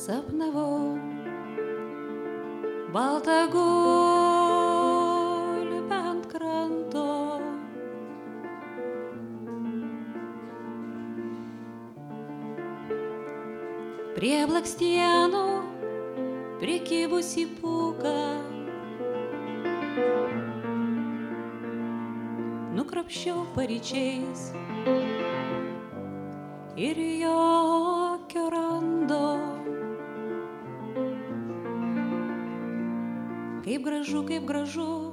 sapnavau baltą gulbę ant kranto. Prie blakstienų prikibusi pūką. Nukrapščiau paryčiais ir jokio gražu, kaip gražu.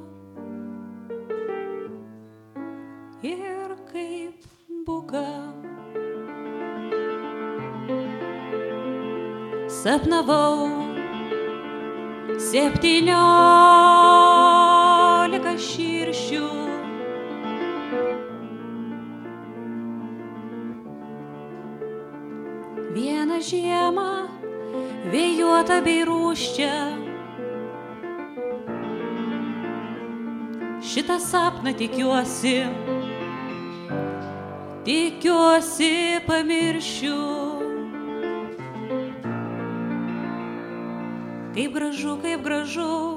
Ir kaip buka. Sapnavau septyniolika širšių. Vieną žiemą vėjuota bei rūščia. Šitą sapną tikiuosi, tikiuosi pamiršiu. Kaip gražu, kaip gražu.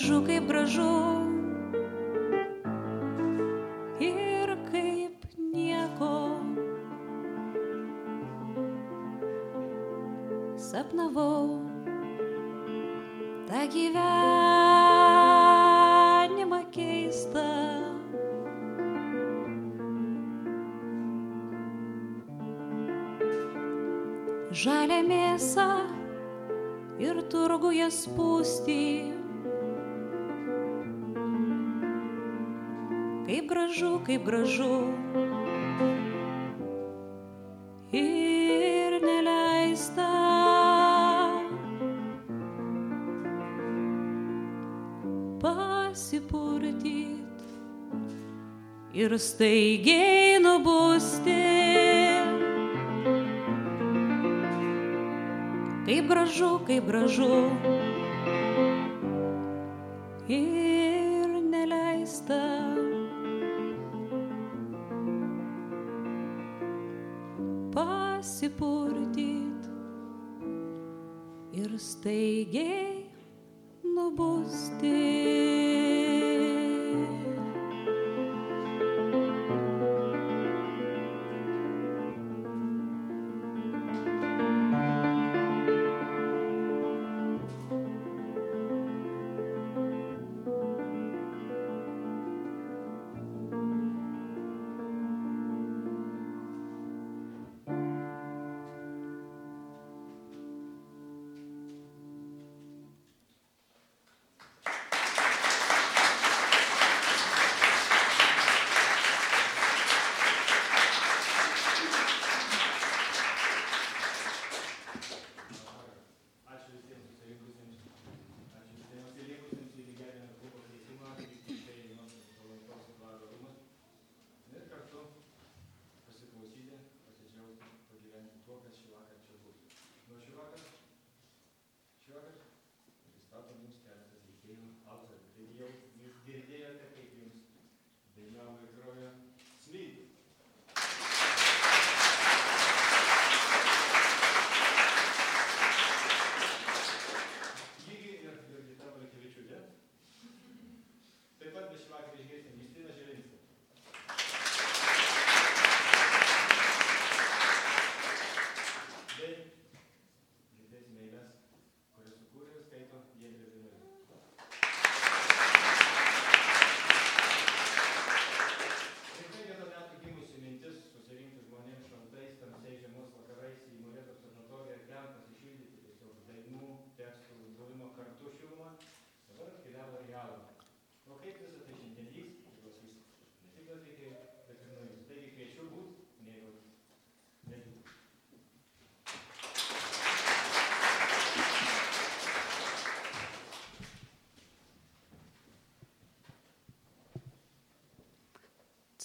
Gražu, kaip gražu. Ir kaip nieko. Sapnavau tą gyvenimą keistą. Žalia mėsa ir turguje spūstį. Gražu, kaip gražu. Ir neleista. Pasipurtyt ir staigiai nubusti. Kaip gražu, kaip gražu.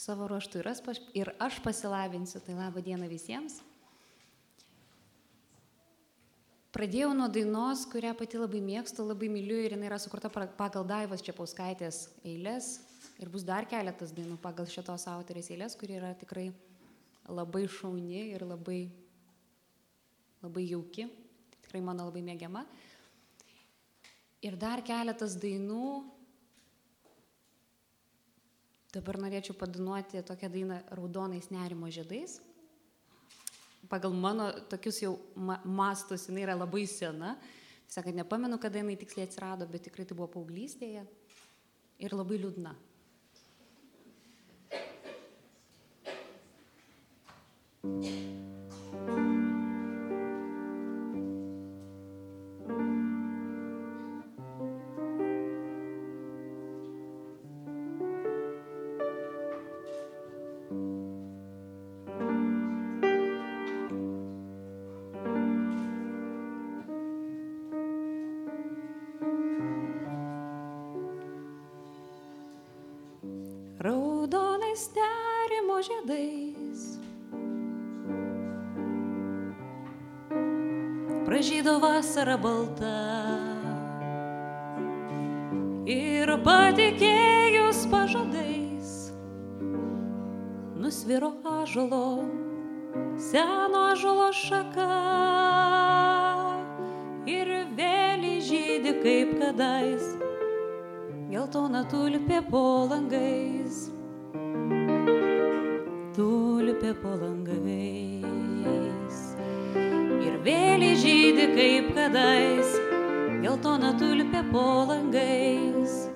Savo ruoštų ir aš, ir aš pasilabinsiu. Tai laba diena visiems. Pradėjau nuo dainos, kurią pati labai mėgstu, labai myliu ir jinai yra sukurta pagal Daivos Čiapauskaitės eilės. Ir bus dar keletas dainų pagal šitos autorės eilės, kuri yra tikrai labai šauni ir labai, labai jauki. Tikrai mano labai mėgiama. Ir dar keletas dainų. Dabar norėčiau padinuoti tokią dainą Raudonais nerimo žiedais. Pagal mano tokius jau ma mastus jinai yra labai sena. Kad nepamenu, kada jinai tiksliai atsirado, bet tikrai tai buvo paauglystėje. Ir labai liūdna. Raudonais Vasara balta. Ir patikėjus pažadais. Nusviro ažalo, seno ažalo šaka. Ir vėl žydi kaip kadais geltona tulpė po langais. Tulpė po langais. Kaip kadais, geltona tulpė po langais.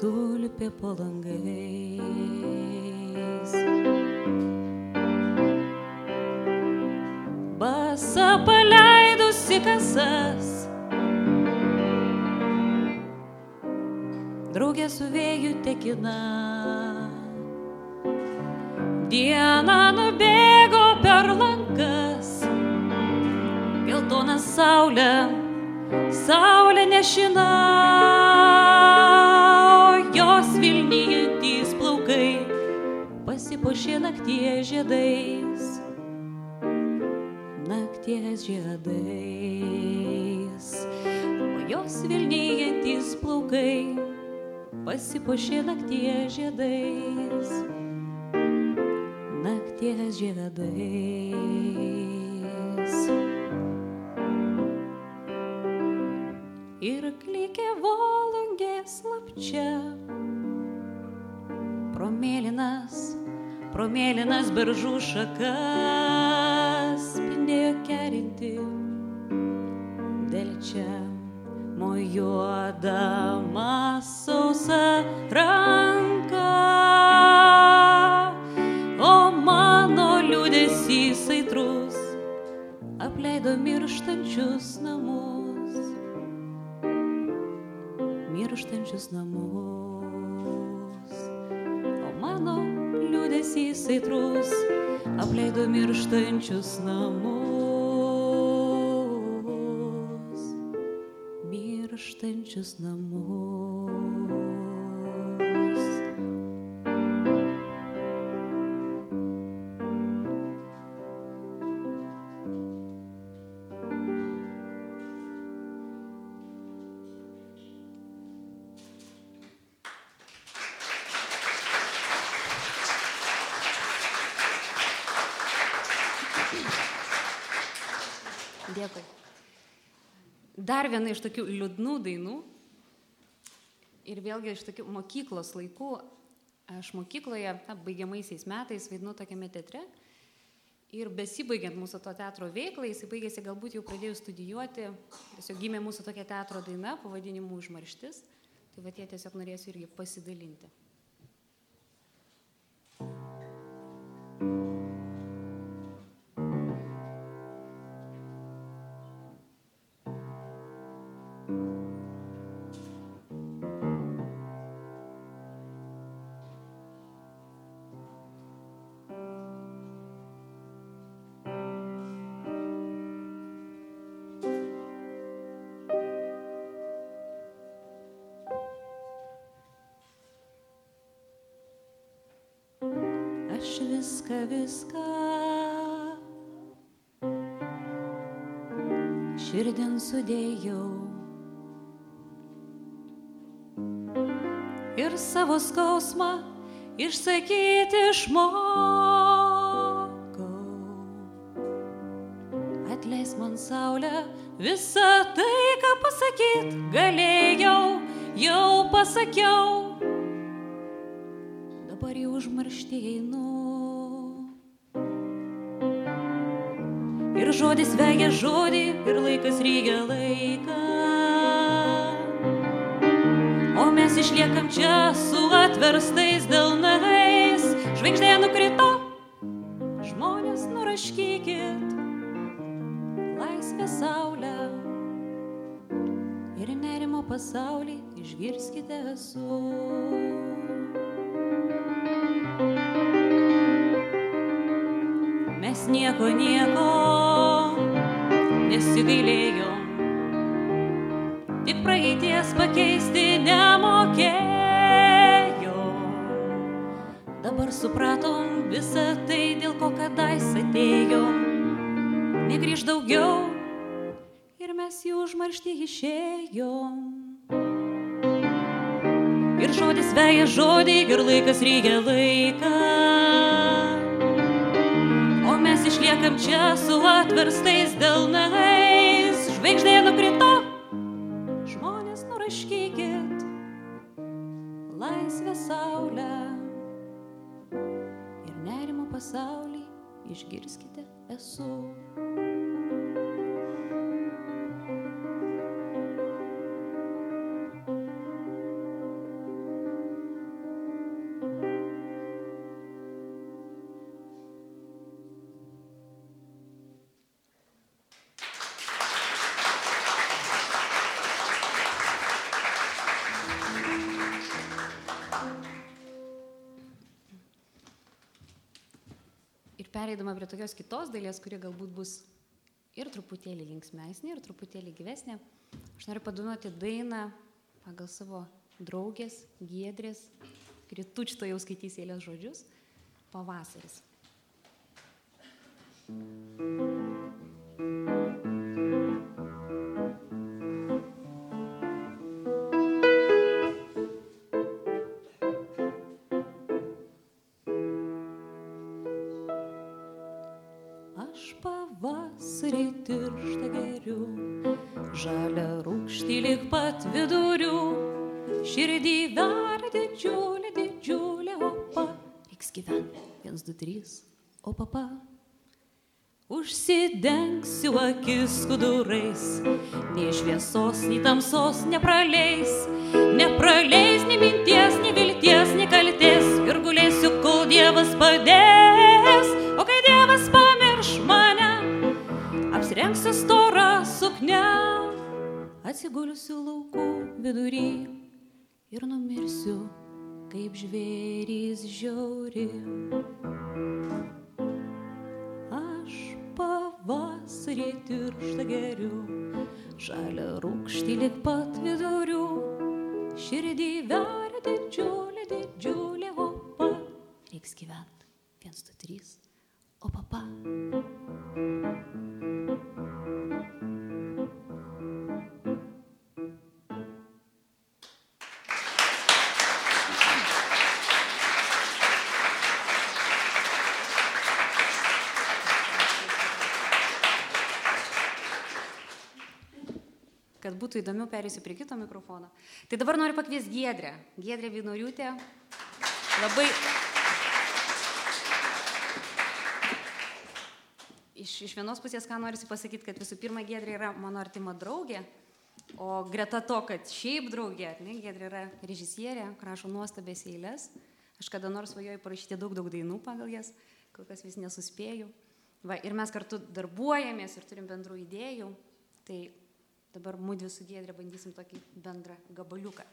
Tulpė po langais. Basa paleidusi kasas. draugė su vėju tekina. Saulė, saulė nešina, jos vilnyjantys plaukai pasipuošė nakties žiedais, nakties žiedais, o jos vilnyjantys plaukai pasipuošė nakties žiedais, nakties žiedais. Ir klikė volungė slapčia, promėlinas, promėlinas beržų šakas, spindėjo kerinti, dėl čia mojuodama sausa ranka. O mano liūdėsys aitrus apleido mirštančius namus, mirštančius namus. O mano liūdėsys aitrus apleido mirštančius namus mirštančius namus. Viena iš tokių liūdnų dainų. Ir vėlgi iš tokių mokyklos laikų. Aš mokykloje, na, baigiamaisiais metais vaidinu tokiame teatre. Ir besibaigiant mūsų to teatro veiklai, jis baigėsi galbūt jau pradėjus studijuoti. Tiesiog gimė mūsų tokia teatro daina, pavadinimu Užmarštis. Tai va tie tiesiog norėsiu irgi pasidalinti. Viską, viską. Širdin sudėjau. Ir savo skausmą išsakyti išmokau. Atleis man saulę, visą tai, ką pasakyt galėjau, jau pasakiau. Dabar jau užmarštį einu. Žodis vegia žodį, ir laikas rygia laiką. O mes išliekam čia su atverstais delnais. Žvaigždė nukrito, žmonės nuraškykit laisvę saulę. Ir nerimo pasaulį išgirskite esu. Mes nieko, nieko nesigailėjom tik praeities pakeisti nemokėjom. Dabar supratom visą tai, dėl ko kadais atėjom. Negrįž daugiau ir mes jų užmaršti išėjom. Ir žodis veja žodį, ir laikas reikia laiką. Išliekam čia su atverstais delnais. Žvaigždė nukrito, žmonės nuraškykit laisvę saulę. Ir nerimo pasaulį išgirskite esu. Pereidama prie tokios kitos dalies, kuri galbūt bus ir truputėlį linksmesnė, ir truputėlį gyvesnė, aš noriu paduoti dainą pagal savo draugės, giedrės, kritučto jau skaitys eilės žodžius - pavasaris. Aš papa. Užsidengsiu akis skudurais, nei šviesos, nei tamsos nepraleis, nepraleis nei minties, nei vilties, nei kalties ir gulėsiu, kol Dievas padės, o kai Dievas pamirš mane, apsirengsiu storą suknę, atsigulsiu laukų vidury ir numirsiu kaip žvėrys žiauri. Pavasarį tirštą geriu, žalia rūkštį lik pat vidurių, širdį veria didžiulė, didžiulė opa. Reiks gyventi, viens, du, trys, o papa. Kad būtų įdomiau, perėsiu prie kito mikrofono. Tai dabar noriu pakviesti Giedrę. Giedrė Vinoriutė. Labai. Iš, iš vienos pusės, ką noriu pasakyti, kad visų pirma, Giedrė yra mano artima draugė, o greta to, kad šiaip draugė, ne, Giedrė yra režisierė, rašo nuostabės eilės. Aš kada nors svajoju parašyti daug, daug dainų pagal jas, kol kas vis nesuspėjau. Va, ir mes kartu darbuojamės ir turim bendrų idėjų. Tai dabar mūdvi su Giedrė bandysim tokį bendrą gabaliuką.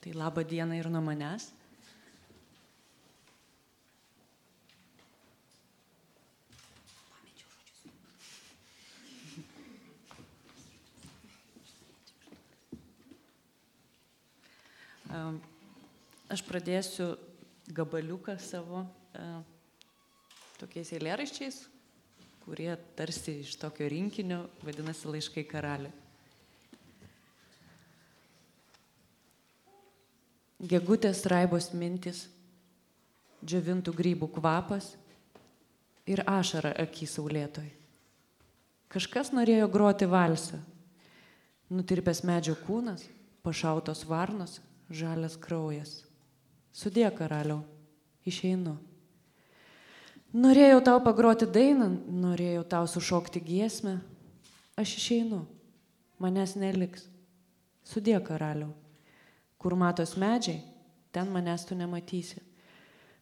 Tai laba diena ir nuo manęs. Aš pradėsiu gabaliuką savo tokiais eilėraščiais, kurie tarsi iš tokio rinkinio vadinasi laiškai karaliui. Gegutės raibos mintis, džiavintų grybų kvapas ir ašara akys saulėtoj. Kažkas norėjo groti valsą. Nutirpęs medžio kūnas, pašautos varnos, žalias kraujas. Sudė karaliau, išeinu. Norėjau tau pagroti dainą, norėjau tau sušokti giesmę. Aš išeinu, manęs neliks. Sudė karaliau. Kur matos medžiai, ten manęs tu nematysi.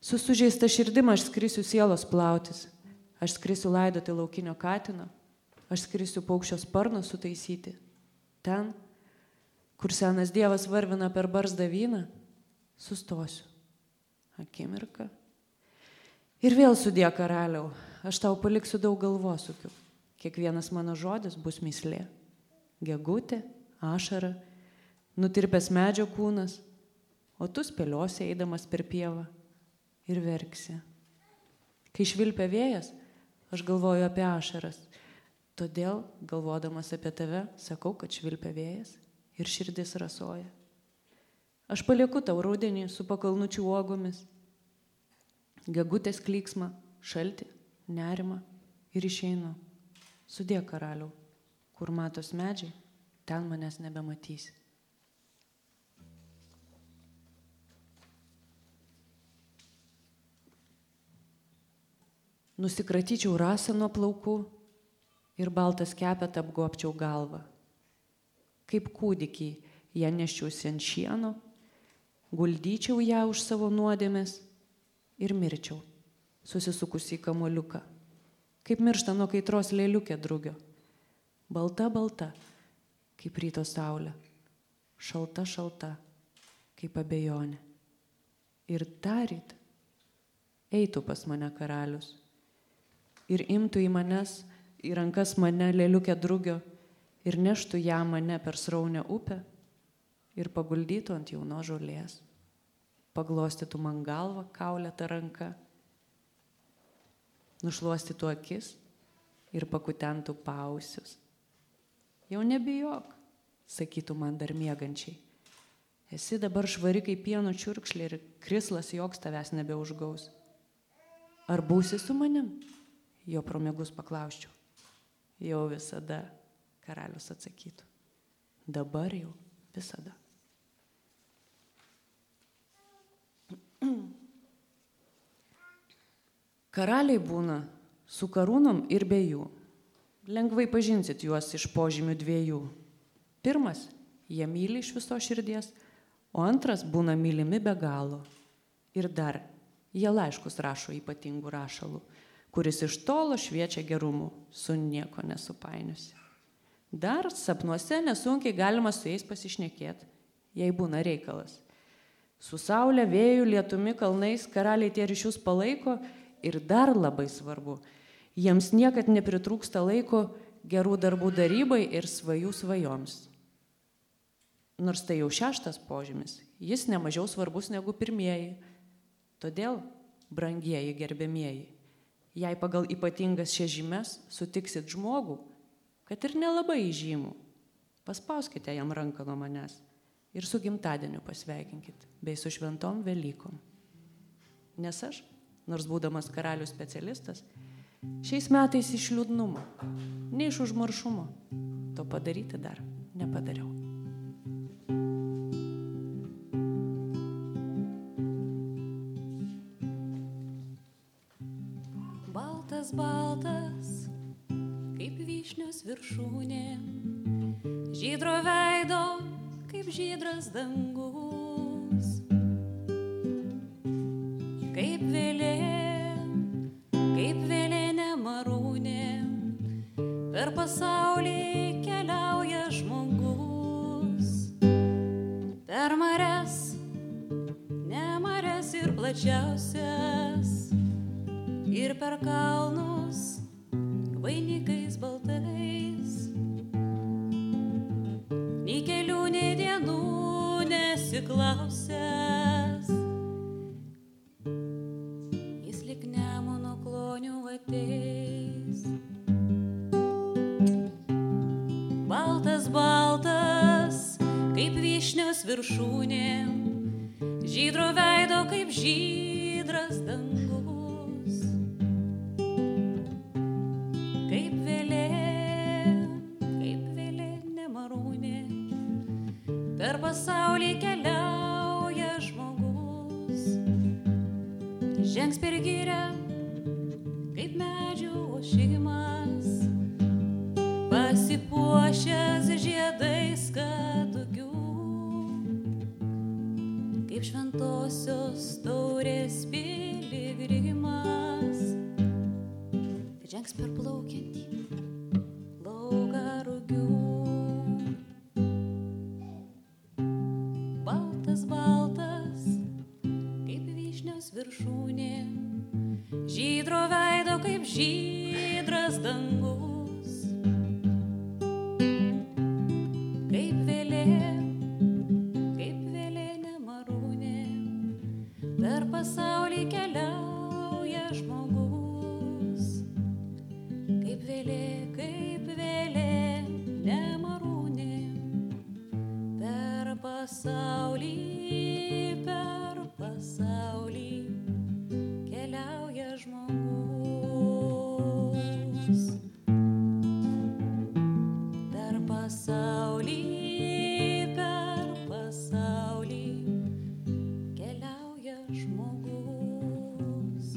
Su sužeista širdim aš skrisiu sielos plautis. Aš skrisiu laidoti laukinio katino, aš skrisiu paukščio sparną sutaisyti. Ten, kur senas Dievas varvina per barzdą vyną, sustosiu. Akimirka. Ir vėl sudė karaliau, aš tau paliksiu daug galvosukių. Kiekvienas mano žodis bus mislė. Gegutė, ašara, nutirpęs medžio kūnas, o tu spėliosi eidamas per pievą ir verksi. Kai švilpia vėjas, aš galvoju apie ašaras. Todėl, galvodamas apie tave, sakau, kad švilpia vėjas ir širdis rasoja. Aš palieku tau rudenį su pakalnučių uogomis, gegutės klyksmą, šaltį, nerimą ir išeinu. Sudė karaliau, kur matos medžiai, ten manęs nebematysi. Nusikratyčiau rasą nuo plaukų ir baltas kepet apgopčiau galvą. Kaip kūdikį ją neščiausi ant šieno, guldyčiau ją už savo nuodėmės ir mirčiau, susisukusi į kamoliuką. Kaip miršta nuo kaitros lėliukė drugio. Balta, balta, kaip ryto saulė. Šalta, šalta, kaip abejonė. Ir daryt eitų pas mane karalius. Ir imtų į manęs, į rankas mane lėliukę drugio ir neštų ją mane per sraunę upę ir paguldytų ant jauno žolės paglostytų man galvą kaulėtą ranką, nušluostytų akis ir pakutentų pausius. Jau nebijok, sakytų man dar mėgančiai. Esi dabar švari kaip pieno čiurkšlė ir krislas joks tavęs nebeužgaus. Ar būsi su manim? Jo promėgus paklausčiau. Jau visada, karalius atsakytų. Dabar jau visada. Karaliai būna su karūnom ir be jų. Lengvai pažinsit juos iš požymių dviejų. Pirmas, jie myli iš viso širdies, o antras būna mylimi be galo. Ir dar, jie laiškus rašo ypatingų rašalų, kuris iš tolo šviečia gerumu, su nieko nesupainiusi. Dar sapnuose nesunkiai galima su jais pasišnekėti, jei būna reikalas. Su saulė, vėjų, lietumi, kalnais karaliai tie ryšius palaiko ir dar labai svarbu, jiems niekad nepritrūksta laiko gerų darbų darybai ir svajų svajoms. Nors tai jau šeštas požymis, jis nemažiau svarbus negu pirmieji. Todėl, brangieji gerbėmieji, jei pagal ypatingas šias žymes sutiksit žmogų, kad ir nelabai žymų, paspauskite jam ranką nuo manęs ir su gimtadieniu pasveikinkit, bei su šventom Velykom. Nes aš nors būdamas karalių specialistas, šiais metais iš liūdnumo, ne iš užmaršumo, to padaryti dar nepadariau. Baltas, baltas, kaip vyšnios viršūnė, žydro veido, kaip pasaulį, per pasaulį keliauja žmogus.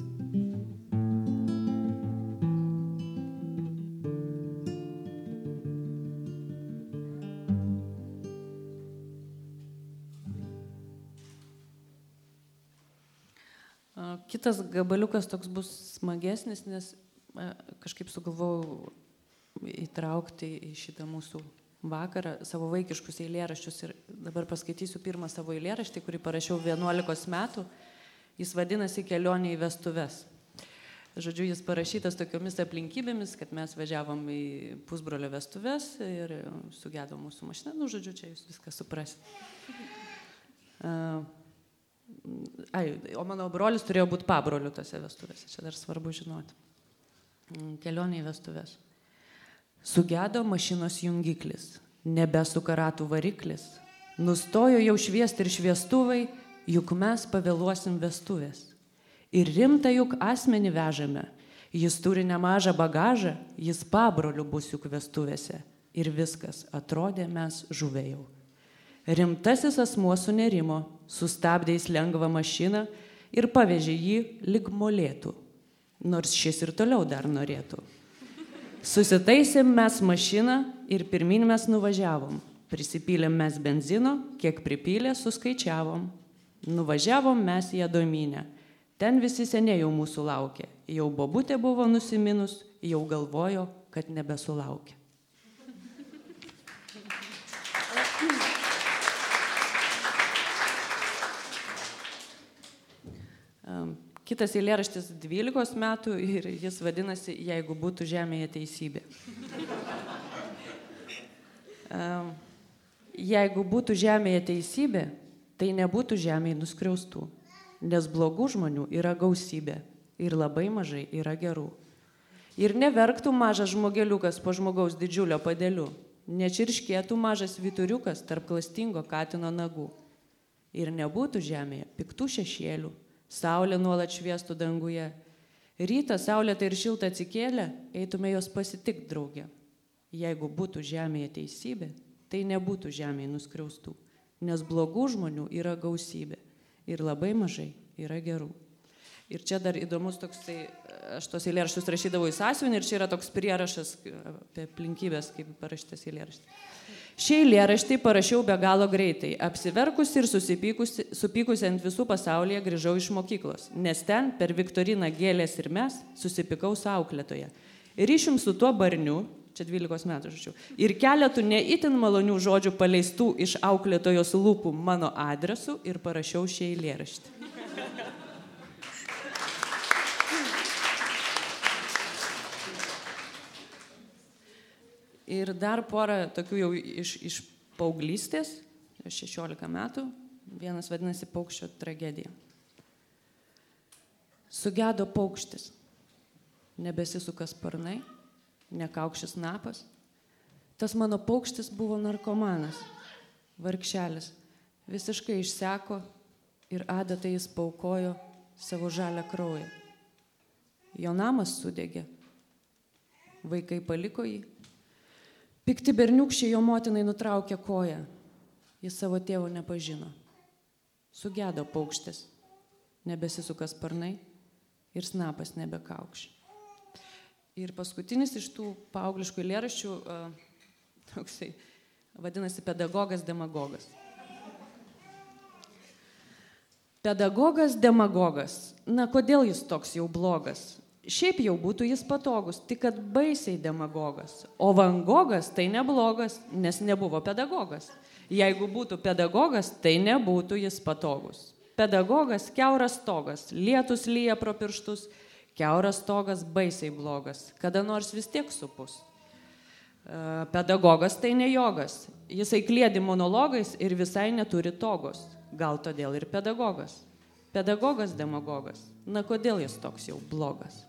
Kitas gabaliukas toks bus smagesnis, nes kažkaip sugalvojau įtraukti į šitą mūsų vakarą savo vaikiškus eilėraščius ir dabar paskaitysiu pirmą savo eilėraštį, kurį parašiau 11 metų. Jis vadinasi Kelionė į vestuves. Žodžiu, jis parašytas tokiomis aplinkybėmis, kad mes važiavom į pusbrolio vestuves ir sugedo mūsų mašina. Nu, žodžiu, čia jūs viską suprasite. Uh, Ai, o mano brolis turėjo būti pabroliu tose vestuvėse, čia dar svarbu žinoti. Kelionė į vestuvės. Sugedo mašinos jungiklis, nebesuka ratų variklis, nustojo jau šviesti ir šviestuvai, juk mes pavėluosim vestuvės. Ir rimta juk asmenį vežame, jis turi nemažą bagažą, jis pabroliu bus juk vestuvėse. Ir viskas, atrodė mes žuvėjau. Rimtasis asmuo sunerimo, sustabdė jis lengvą mašiną ir pavežė jį lig molėtų, nors šis ir toliau dar norėtų. Susitaisėm mes mašiną ir pirmin mes nuvažiavom. Prisipylėm mes benzino, kiek pripylė, suskaičiavom. Nuvažiavom mes į Adominę. Ten visi seniai jau mūsų laukė. Jau bobutė buvo nusiminus, jau galvojo, kad nebesulaukė. Em, Kitas eilėraštis 12 metų ir jis vadinasi Jeigu būtų žemėje teisybė. Jeigu būtų žemėje teisybė, tai nebūtų žemėje nuskriaustų, nes blogų žmonių yra gausybė ir labai mažai yra gerų. Ir neverktų mažas žmogeliukas po žmogaus didžiulio padėliu, nečirškėtų mažas vituriukas tarp klastingo katino nagų. Ir nebūtų žemėje piktų šešėlių, saulė nuolat šviestų danguje. Rytą saulėtą ir šiltą atsikėlę, eitume jos pasitikti draugė. Jeigu būtų žemėje teisybė, tai nebūtų žemėje nuskriaustų, nes blogų žmonių yra gausybė ir labai mažai yra gerų. Ir čia dar įdomus toks, tai aš tos eilėraščius rašydavau į sąsiuvinį ir čia yra toks prierašas apie aplinkybės, kaip parašytas eilėraštis. Šį eilėraštį parašiau be galo greitai, apsiverkusi ir susipykusi, supykusi ant visų pasaulyje grįžau iš mokyklos, nes ten per Viktoriną gėlės ir mes susipikau su auklėtoje. Ir išim su tuo barniu, čia 12 metų žodžiu, ir keletų neįtin malonių žodžių paleistų iš auklėtojos lūpų mano adresu ir parašiau šį eilėraštį. Ir dar porą tokių jau iš, iš paauglystės, 16 metų, Vienas vadinasi paukščio tragedija. Sugedo paukštis. Nebesisuka sparnai, nekaukštis napas. Tas mano paukštis buvo narkomanas, vargšelis. Visiškai išseko ir adatai jis paukojo savo žalę kraują. Jo namas sudegė. Vaikai paliko jį. Pikti berniukščiai jo motinai nutraukė koją. Jis savo tėvo nepažino. Sugedo paukštis. Nebesisuka sparnai ir snapas nebekaukš. Ir paskutinis iš tų paaugliškų eilėraščių, toksai, vadinasi pedagogas demagogas. Pedagogas demagogas. Na, kodėl jis toks jau blogas? Šiaip jau būtų jis patogus, tik kad baisiai demagogas. O Van Gogas tai neblogas, nes nebuvo pedagogas. Jeigu būtų pedagogas, tai nebūtų jis patogus. Pedagogas keuras togas, lietus lyja pro pirštus, keuras togas baisiai blogas, kada nors vis tiek supus. E, pedagogas tai ne jogas, jisai klėdi monologais ir visai neturi togos, gal todėl ir pedagogas. Pedagogas demagogas, na kodėl jis toks jau blogas?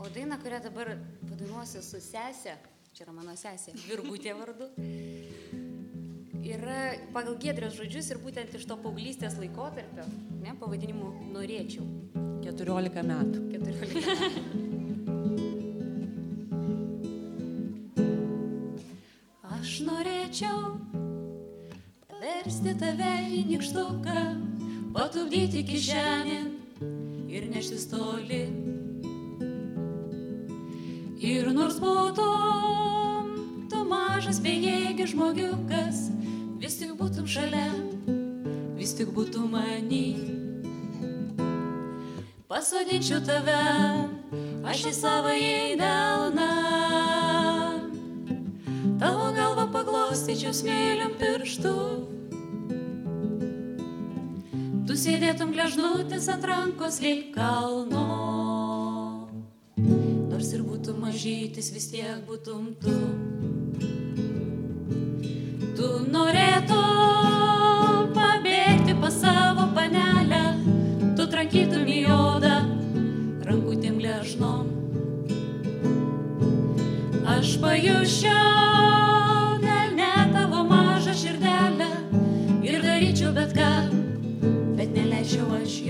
O daina, kurią dabar padainuosiu su sesė, čia yra mano sesė, Virgutė vardu, yra pagal Gedrės žodžius ir būtent iš to paauglystės laikotarpio, ne, pavadinimu norėčiau. 14 metų. 14 metų. Aš norėčiau paversti tave į nikštuką, patupdyti kišenį ir neštis toli. Ir nors būtum tu mažas bejėgis žmogiukas, vis tik būtum šalia, vis tik būtum many. Pasodinčiau tave, aš į savo įdelną. Tavo galvą paglostyčiau smėliam pirštų. Tu sėdėtum gležnutis ant rankos lyg kalno. Nors ir būtum mažytis, vis tiek būtum tu. Tu norėtum pabėgti pas savo panelę, tu trankytum į jodą, rankutėm gležnom. Aš pajuščiau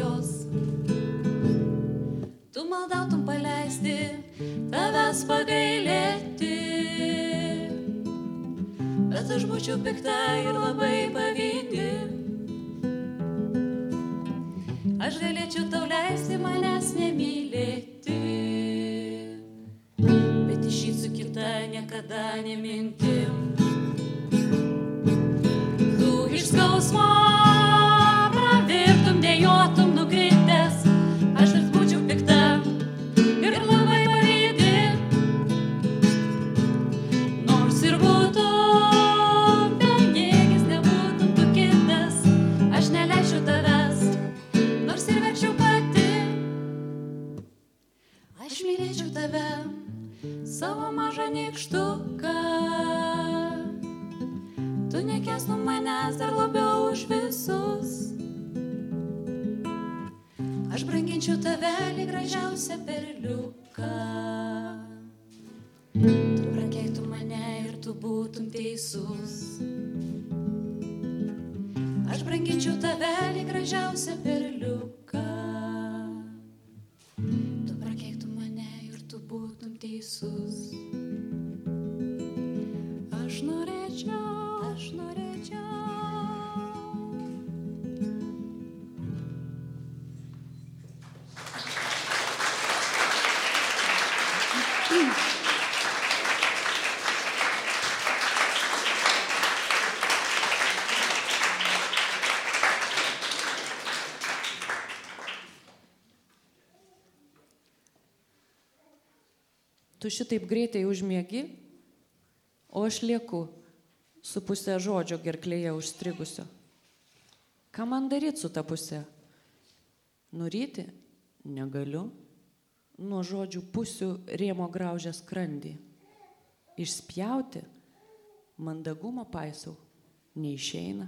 jos. Tu maldautum paleisti, tavęs pagailėti. Bet aš būčiau pikta ir labai pavydi. Aš galėčiau tau leisti manęs nemylėti. Bet išyt su kita niekada nemintim. Tu šitaip greitai užmiegi, o aš lieku su pusė žodžio gerklėje užstrigusio. Ką man daryti su ta pusė? Nuryti negaliu, nuo žodžių pusių rėmo graužę skrandį. Išspjauti, mandagumo paisau, neišeina.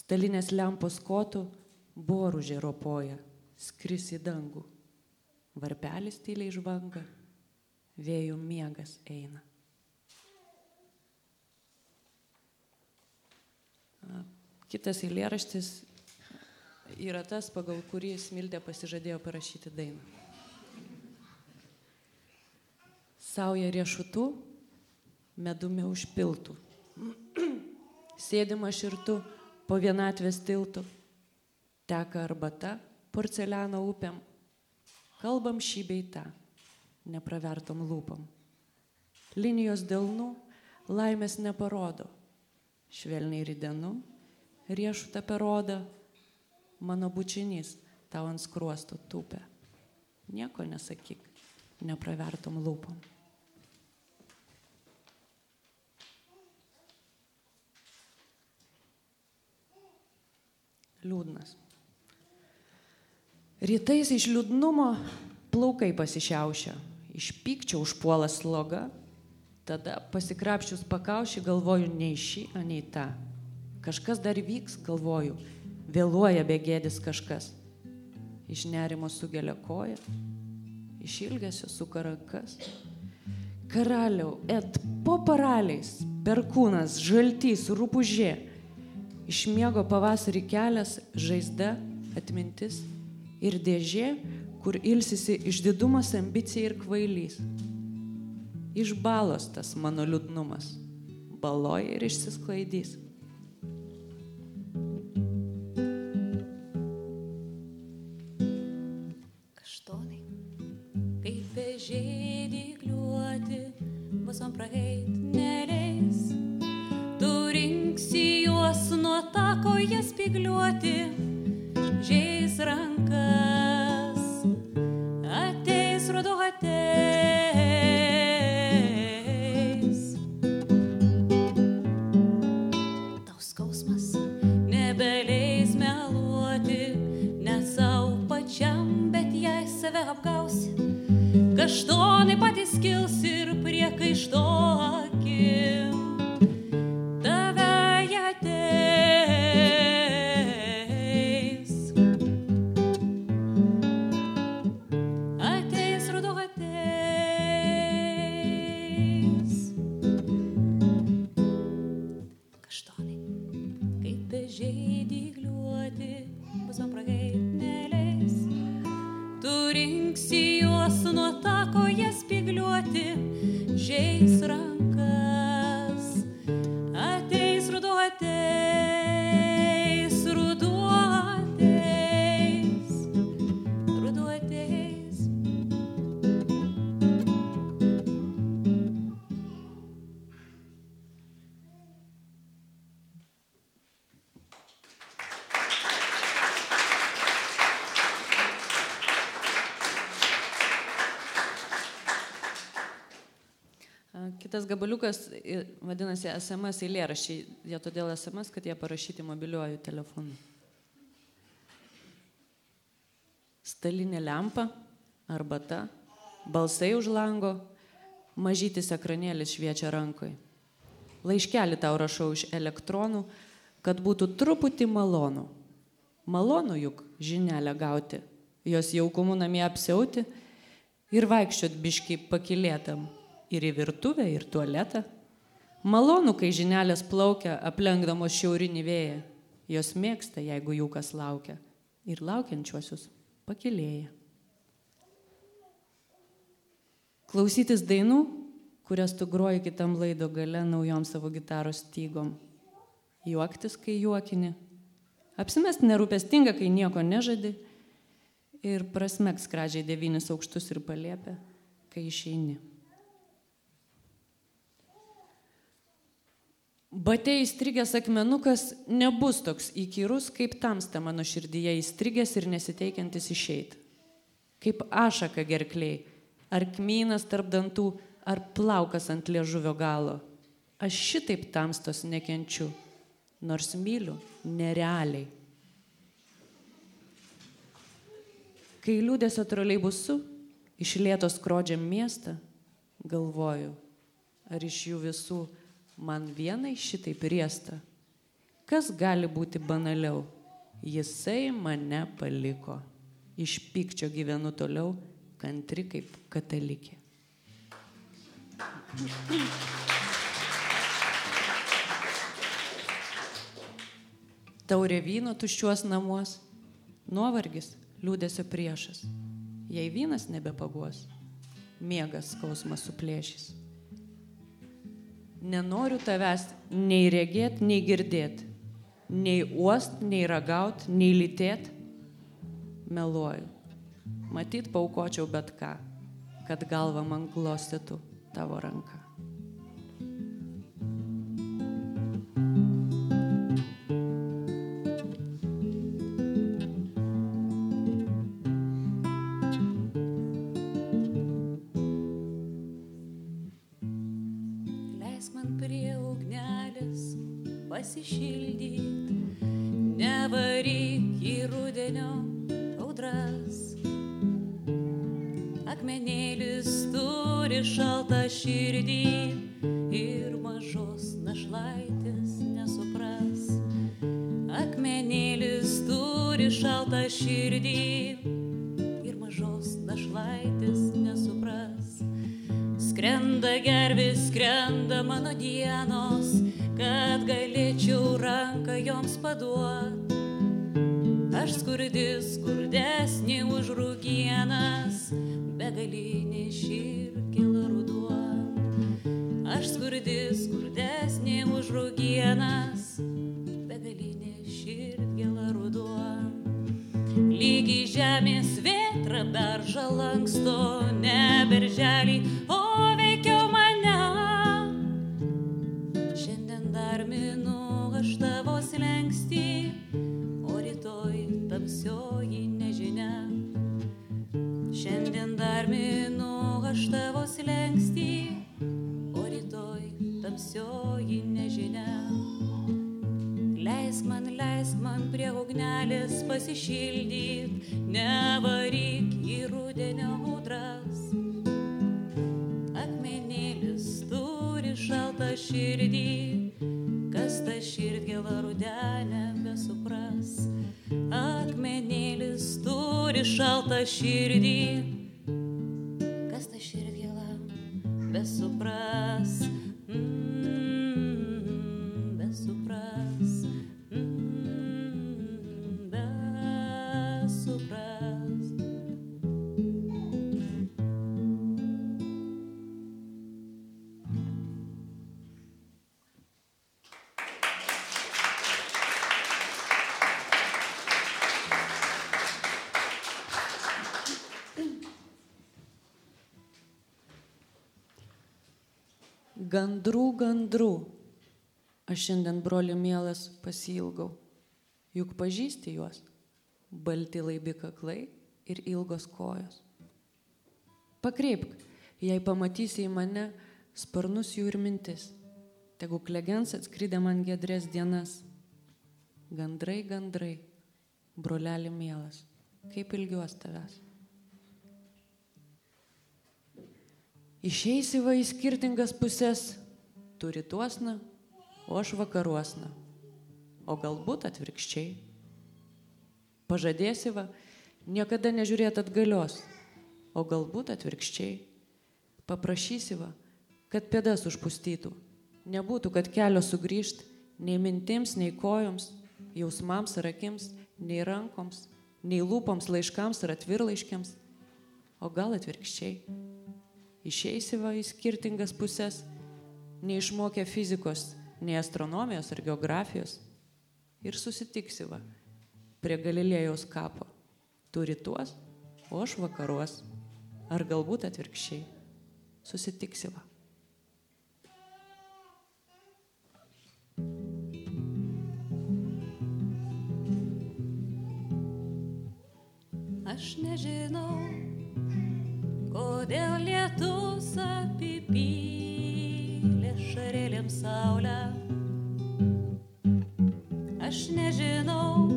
Stalinės lempos kotų boružė ropoja, skris į dangų. Varpelis tyliai žvanga, vėjų miegas eina. Kitas eilėraštis yra tas, pagal kurį Smildė pasižadėjo parašyti dainą. Sauja riešutų, medumi užpiltų. Sėdima širtu po vienatvės tiltų. Teka arbata porceliano upėm. Kalbam šį beitą, nepravertom lūpam. Linijos delnų laimės neparodo. Švelniai ridenu, riešutą peroda, mano bučinys tau ant skruosto tupė. Nieko nesakyk, nepravertom lūpom. Liūdnas. Rytais iš liūdnumo plaukai pasišiaušia, iš pykčio užpuola sloga, tada pasikrapščius pakaušį galvoju nei šį, nei tą. Kažkas dar vyks, galvoju, vėluoja begėdis kažkas. Iš nerimo sugelia koja, iš ilgesio suka rankas. Karaliau, et po paraliais, perkūnas, žaltys, rūpužė. Iš miego pavasarį kelias, žaizda, atmintis ir dėžė, kur ilsisi išdidumas, ambicija ir kvailys. Iš balos tas mano liūdnumas, baloja ir išsisklaidys. Kaštonai, kaip bežėdykliuoti, basom praeit neleis. Tu rinksi juos nuo tako jas spigliuoti, A, Kitas gabaliukas vadinasi SMS eilėraščiai. Jie todėl SMS, kad jie parašyti mobiliuoju telefonu. Stalinė lempa, arbata, balsai už lango, mažytis ekranėlis šviečia rankoje. Laiškelį tau rašau iš elektronų, kad būtų truputį malonu. Malonu juk žinelę gauti, jos jaukumu namie apsiauti ir vaikščiot biški pakilėtam ir į virtuvę, ir tualetą. Malonu, kai žinelės plaukia, aplenkdamos šiaurinį vėją. Jos mėgsta, jeigu jų kas laukia. Ir laukiančiuosius pakilėja. Klausytis dainų, kurias tu groji kitam laido gale naujom savo gitaros stygom. Juoktis, kai juokini. Apsimest nerūpestinga, kai nieko nežadi. Ir prasmek skradžiai devynis aukštus ir paliepia, kai išeini. Bate įstrigęs akmenukas nebus toks įkyrus, kaip tamsta mano širdyje įstrigęs ir nesiteikiantis išeiti. Kaip ašaka gerkliai, ar kmynas tarp dantų, ar plaukas ant liežuvio galo. Aš šitaip tamstos nekenčiu, nors myliu nerealiai. Kai liūdėsio troliai busu, iš lėtos skrodžiam miestą, galvoju, ar iš jų visų man vienai šitai priesta? Kas gali būti banaliau? Jisai mane paliko. Iš pykčio gyvenu toliau, kantri kaip katalikė. Taurė vyno tuščiuos namuos, nuovargis, liūdėsio priešas. Jei vynas nebepaguos, miegas skausmas suplėšys. Nenoriu tavęs nei regėt, nei girdėt, nei uost, nei ragaut, nei lytėt. Meluoju. Matyt, paukočiau bet ką, kad galva man glostytų tavo ranka. Gandrų, gandrų. Aš šiandien, broli mielas, pasilgau. Juk pažįsti juos. Balti laibi kaklai ir ilgos kojos. Pakreipk, jei pamatysi į mane sparnus jų ir mintis. Tegu klegens atskridė man gedrės dienas. Gandrai, gandrai, broleli mielas, kaip ilgiuos tavęs. Išeisi va į skirtingas pusės, tu rytuosna, o aš vakaruosna. O galbūt atvirkščiai. Pažadėsi va, niekada nežiūrėt atgalios, o galbūt atvirkščiai. Paprašysi va, kad pėdas užpustytų, nebūtų, kad kelio sugrįžt nei mintims, nei kojoms, jausmams ar akims, nei rankoms, nei lūpoms, laiškams ar atvirlaiškiams, o gal atvirkščiai išeisi va į skirtingas pusės, neišmokę fizikos, nei astronomijos ar geografijos ir susitiksi va prie Galilėjaus kapo. Tu rytuos, o aš vakaruos. Ar galbūt atvirkščiai. Susitiksi va. Aš nežinau, kodėl lietus apipylė šarėlėm saulę. Aš nežinau,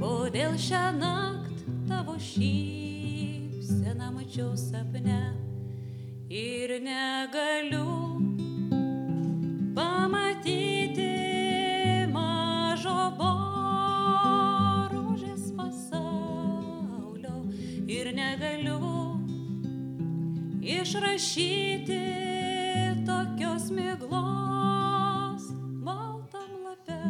kodėl šią naktį tavo šypseną mačiau sapne ir negaliu pamatyti išrašyti tokios miglos baltam lape.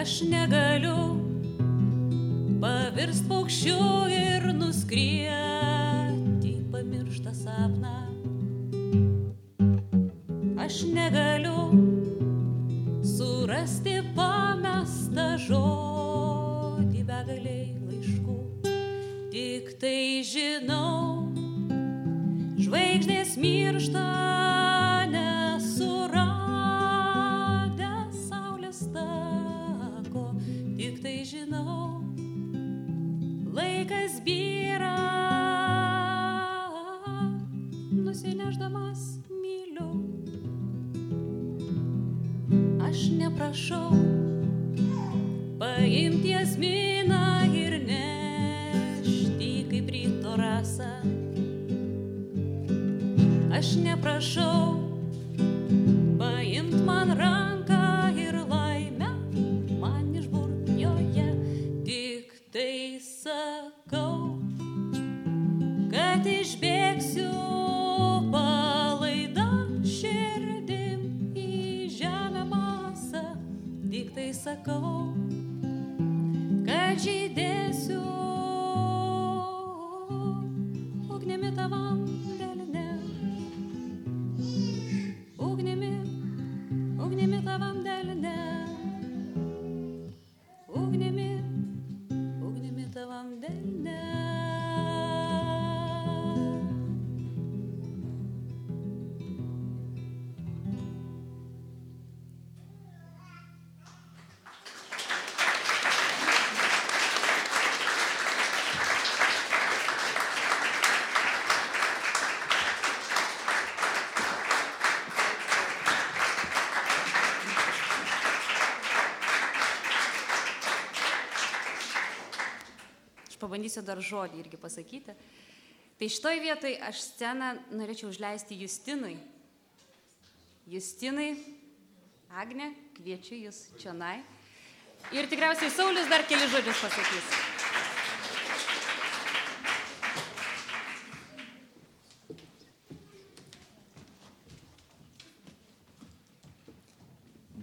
Aš negaliu pavirst paukščiu ir nuskrieti pamirštą sapną. Aš negaliu surasti pamestą žodį tai žinau, žvaigždės miršta nesuradę saulės tako. Tik tai žinau, laikas byra, nusineždamas myliu. Aš neprašau paimti asminą Aš neprašau. Paimt man ranką pabandysiu dar žodį irgi pasakyti. Tai šitoj vietoj aš sceną norėčiau užleisti Justinui. Justinai, Agne, kviečiu jūs čionai. Ir tikriausiai Saulis dar keli žodžius pasakys.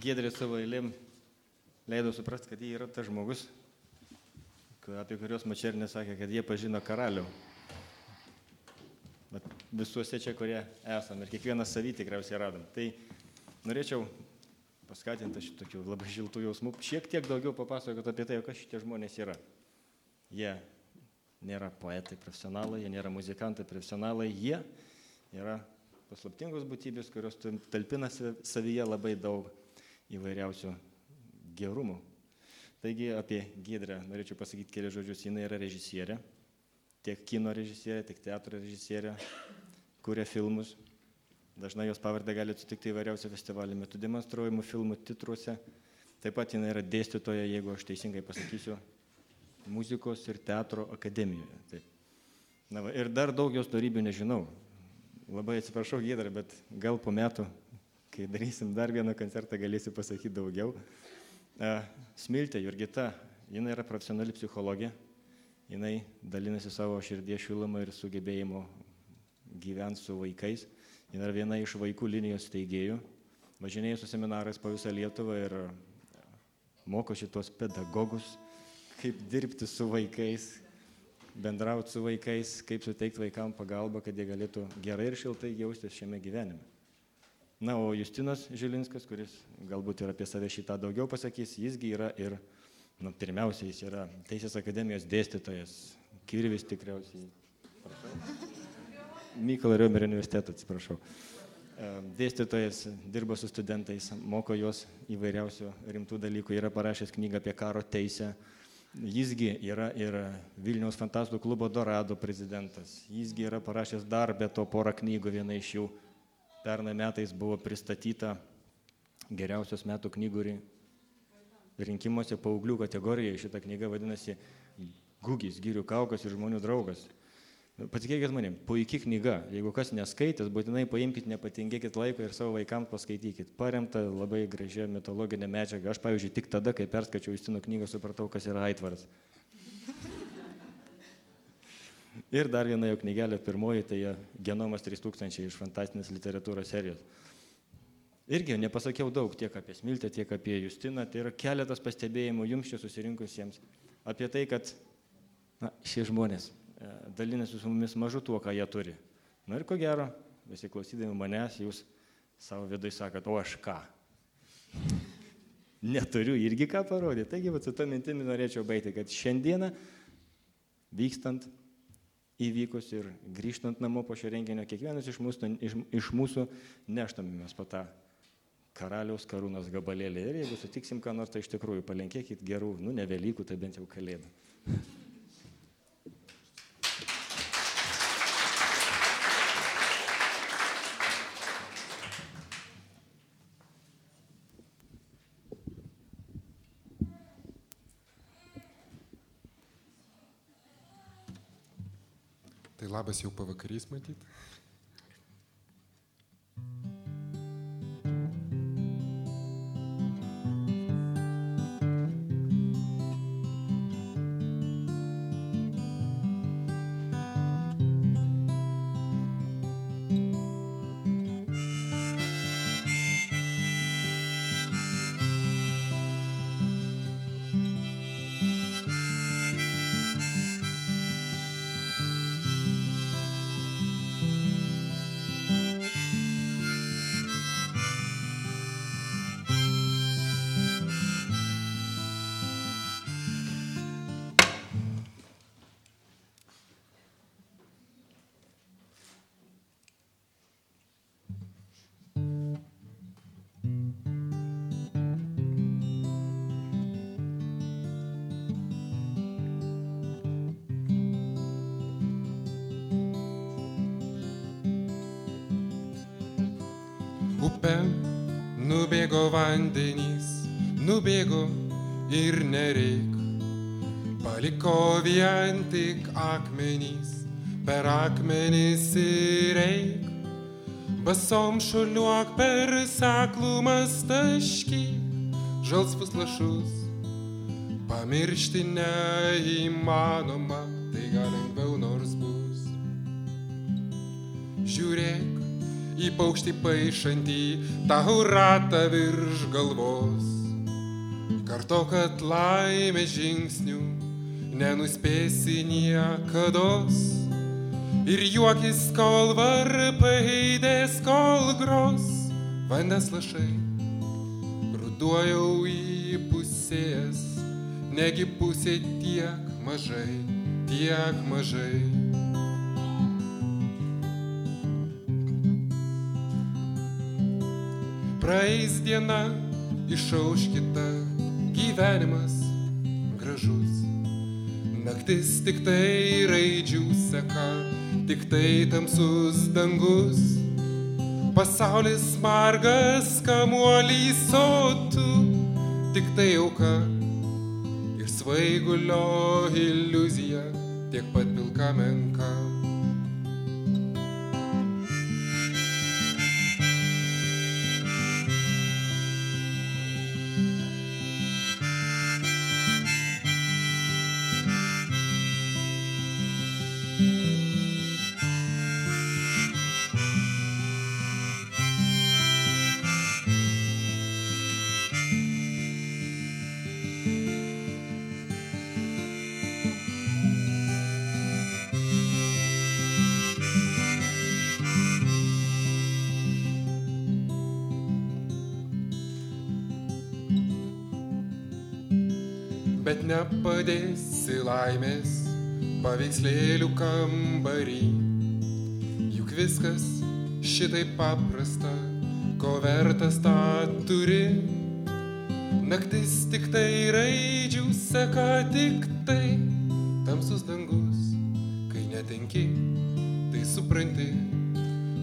Giedrė savo eilėm leido suprasti, kad jie yra tas žmogus, apie kuriuos Mačernė sakė, kad jie pažino karalių. Bet visuose čia, kurie esame ir kiekvienas savį tikriausiai radom. Tai norėčiau paskatinti šitokių labai šiltų jausmų, šiek tiek daugiau papasakoti apie tai, kas šitie žmonės yra. Jie nėra poetai profesionalai, jie nėra muzikantai profesionalai, jie yra paslaptingos būtybės, kurios talpina sa- savyje labai daug įvairiausių gerumų. Taigi apie Giedrę norėčiau pasakyti keli žodžius. Jis yra režisierė, tiek kino režisierė, tiek teatro režisierė, kuria filmus. Dažnai jos pavardę galite sutikti įvairiausių festivalių metu demonstruojamų filmų titruose. Taip pat jinai yra dėstytoja, jeigu aš teisingai pasakysiu, muzikos ir teatro akademijoje. Taip. Na, va, ir dar daug jos darybių nežinau. Labai atsiprašau, Giedra, bet gal po metų, kai darysim dar vieną koncertą, galėsiu pasakyti daugiau. Smiltė Jurgita, jinai yra profesionali psichologė, jinai dalinasi savo širdies šilumą ir sugebėjimu gyventi su vaikais. Jis yra viena iš vaikų linijos steigėjų, važinėja su seminarais po visą Lietuvą ir moko šitos pedagogus, kaip dirbti su vaikais, bendrauti su vaikais, kaip suteikti vaikams pagalbą, kad jie galėtų gerai ir šiltai jaustis šiame gyvenime. Na, o Justinas Žilinskas, kuris galbūt ir apie save šitą daugiau pasakys, jisgi yra ir, nu, pirmiausia, jis yra Teisės akademijos dėstytojas, kirvis tikriausiai. Prašau. Mykolo Riomerio universiteto, atsiprašau. E, Dėstytojas dirba su studentais, moko juos įvairiausių rimtų dalykų, yra parašęs knygą apie karo teisę. Jisgi yra ir Vilniaus fantastų klubo Dorado prezidentas. Jisgi yra parašęs dar be to porą knygų, viena iš jų pernai metais buvo pristatyta geriausios metų knygų ri- rinkimuose paauglių kategorijoje. Šita knyga vadinasi Gugis, Gyrių kaukas ir žmonių draugas. Patikėkit manim, puikiai knyga. Jeigu kas neskaitęs, būtinai paimkite, nepatingėkit laiko ir savo vaikams paskaitykit. Paremta labai gražia mitologinė medžiaga. Aš, pavyzdžiui, tik tada, kai perskačiau Justino knygą, supratau, kas yra aitvaras. Ir dar viena jo knygelė, pirmoji, tai Genomas 3000 iš fantastinės literatūros serijos. Irgi nepasakiau daug tiek apie Smiltę, tiek apie Justiną. Tai yra keletas pastebėjimų jums čia susirinkusiems apie tai, kad na, šie žmonės e, dalinasi su mumis mažu tuo, ką jie turi. Na ir ko gero, besiklausydami manęs, jūs savo vidai sakot, o aš ką? Neturiu irgi ką parodyti. Taigi, va, su tą mintimi norėčiau baigti, kad šiandieną vykstant įvykus ir grįžtant namo po šio renginio, kiekvienas iš mūsų, iš, iš mūsų neštumėmės po tą karaliaus karūnos gabalėlį. Ir jeigu sutiksim, ką nors, tai iš tikrųjų palinkėkit gerų, nu ne Velykų, tai bent jau Kalėdų. Labas jau pavakarys matyt. Basom šuliuok per saklumas tašky, žalsvus lašus. Pamiršti neįmanoma, tai gal lengviau nors bus. Žiūrėk, į paukštį paaišantį tą ratą virš galvos. Karto, kad laimė žingsnių nenuspėsi niekados. Ir juokis, kol varpaidės, kol gros vandens lašai. Ruduojau į pusės, negi pusė tiek mažai, tiek mažai. Praeis diena, išauš kita, gyvenimas gražus. Naktis tik tai raidžių seka, tik tai tamsus dangus. Pasaulis margas, kamuolys sotų, tik tai auka. Ir svaigulio iliuzija tiek pat pilka menka. Laimės paveikslėlių kambarį. Juk viskas šitai paprasta, ko vertas tą turi. Naktis tik tai raidžių seka tik tai, tamsus dangus, kai netenki, tai supranti,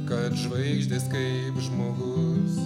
kad žvaigždės kaip žmogus.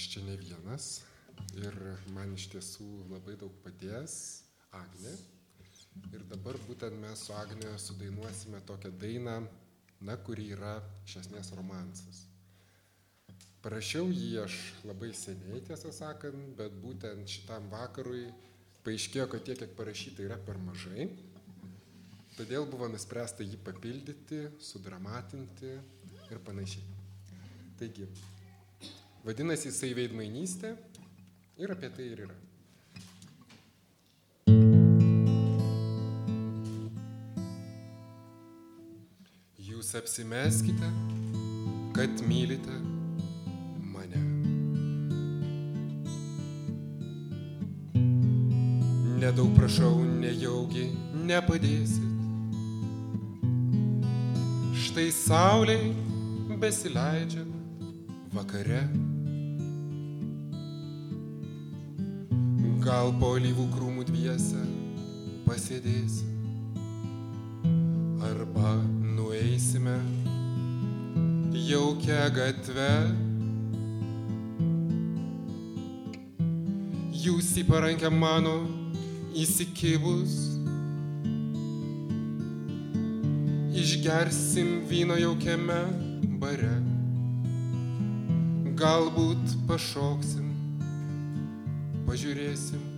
Aš čia ne vienas ir man iš tiesų labai daug padės Agne. Ir dabar būtent mes su Agne sudainuosime tokią dainą, na, kuri yra iš esmės romansas. Parašiau jį aš labai seniai, tiesą sakant, bet būtent šitam vakarui paaiškėjo, kad tiek, kiek parašyta, yra per mažai. Todėl buvo nuspręsta jį papildyti, sudramatinti ir panašiai. Taigi, vadinasi jisai veidmainystė ir apie tai ir yra. Jūs apsimeskite, kad mylite mane. Nedaug prašau, nejaugi nepadėsit. Štai sauliai besileidžiant vakare. Gal po lyvų krūmų dviese pasėdėsi. Arba nueisime jaukia gatve. Jūs į parankę mano įsikibus. Išgersim vyno jaukiame bare. Galbūt pašoksim, pažiūrėsim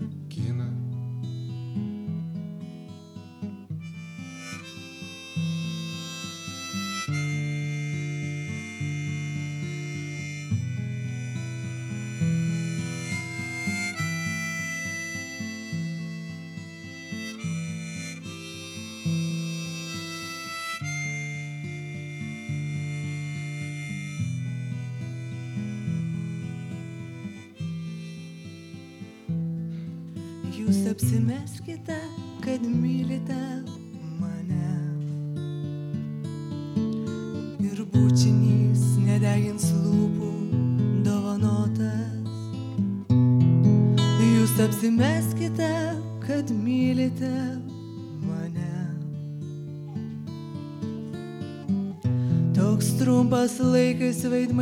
laikas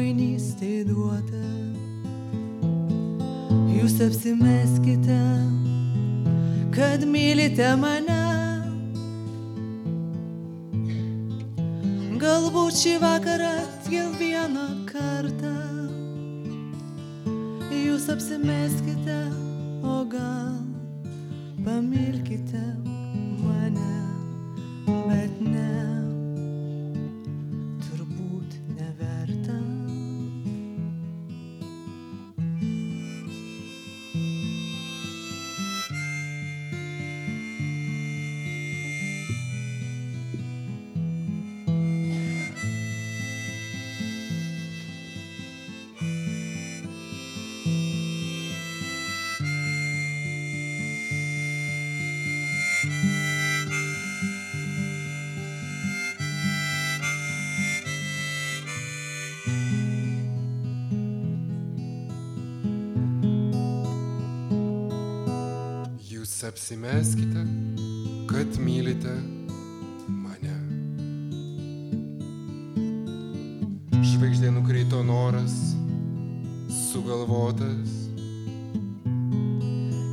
apsimeskite, kad mylite mane. Žvaigždė nukrito noras, sugalvotas.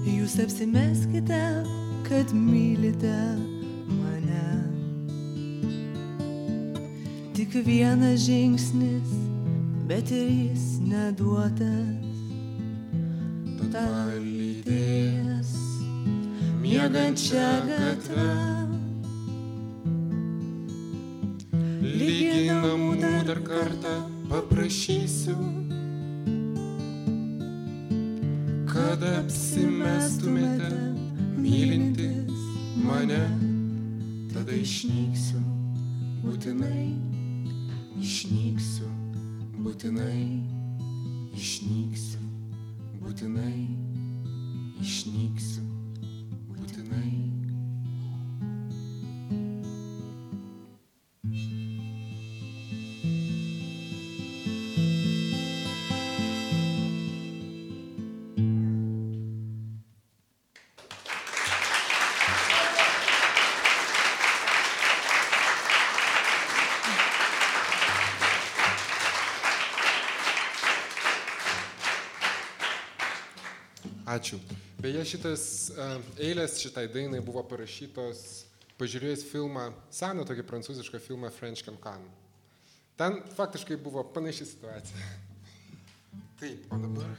Jūs apsimeskite, kad mylite mane. Tik vienas žingsnis, bet ir jis neduotas. Tad palydėjęs miegančią gatvę. Lygi namų dar kartą paprašysiu, kad apsimestumėte mylintis mane, tada išnyksiu, būtinai, išnyksiu, būtinai, išnyksiu, būtinai, Ačiū. Beje, šitas uh, eilės šitai dainai buvo parašytos, pažiūrėjus filmą, seną tokį prancūzišką filmą French Cancan. Ten faktiškai buvo panaši situacija. Taip, o dabar.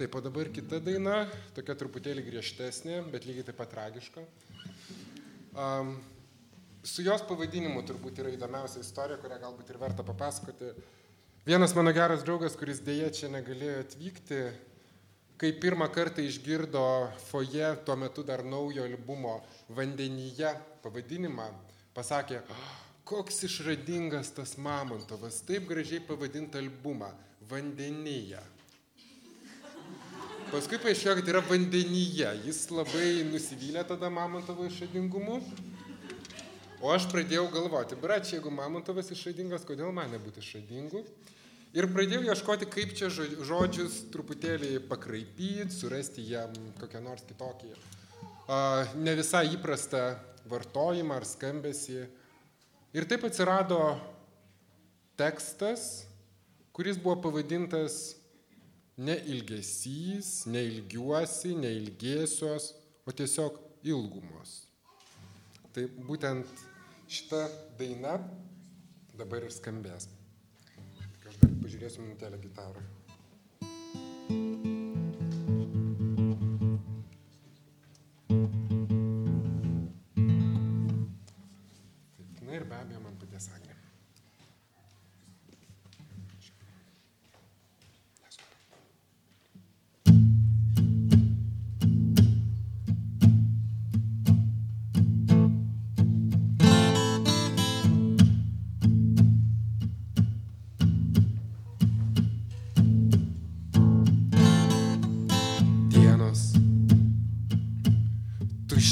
Taip, o dabar kita daina, tokia truputėlį griežtesnė, bet lygiai taip pat tragiška. Um, su jos pavadinimu turbūt yra įdomiausia istorija, kurią galbūt ir verta papasakoti. Vienas mano geras draugas, kuris dėja čia negalėjo atvykti, kai pirmą kartą išgirdo foje tuo metu dar naujo albumo Vandenyje pavadinimą, pasakė, koks išradingas tas Mamontovas, taip gražiai pavadintą albumą - Vandenyje. Paskui paaiškėjo, kad yra vandenyje. Jis labai nusivylė tada Mamontovo išradingumu. O aš pradėjau galvoti, bračiai, jeigu Mamontovas išradingas, kodėl man nebūtų išradingų? Ir pradėjau ieškoti, kaip čia žodžius truputėlį pakraipyti, surasti jam kokią nors kitokį, ne visai įprastą vartojimą ar skambesį. Ir taip atsirado tekstas, kuris buvo pavadintas ne ilgesys, ne ilgiuosi, ne ilgėsios, o tiesiog ilgumos. Tai būtent šita daina dabar ir skambės. Aš dar pažiūrėsiu minutėlę gitarą.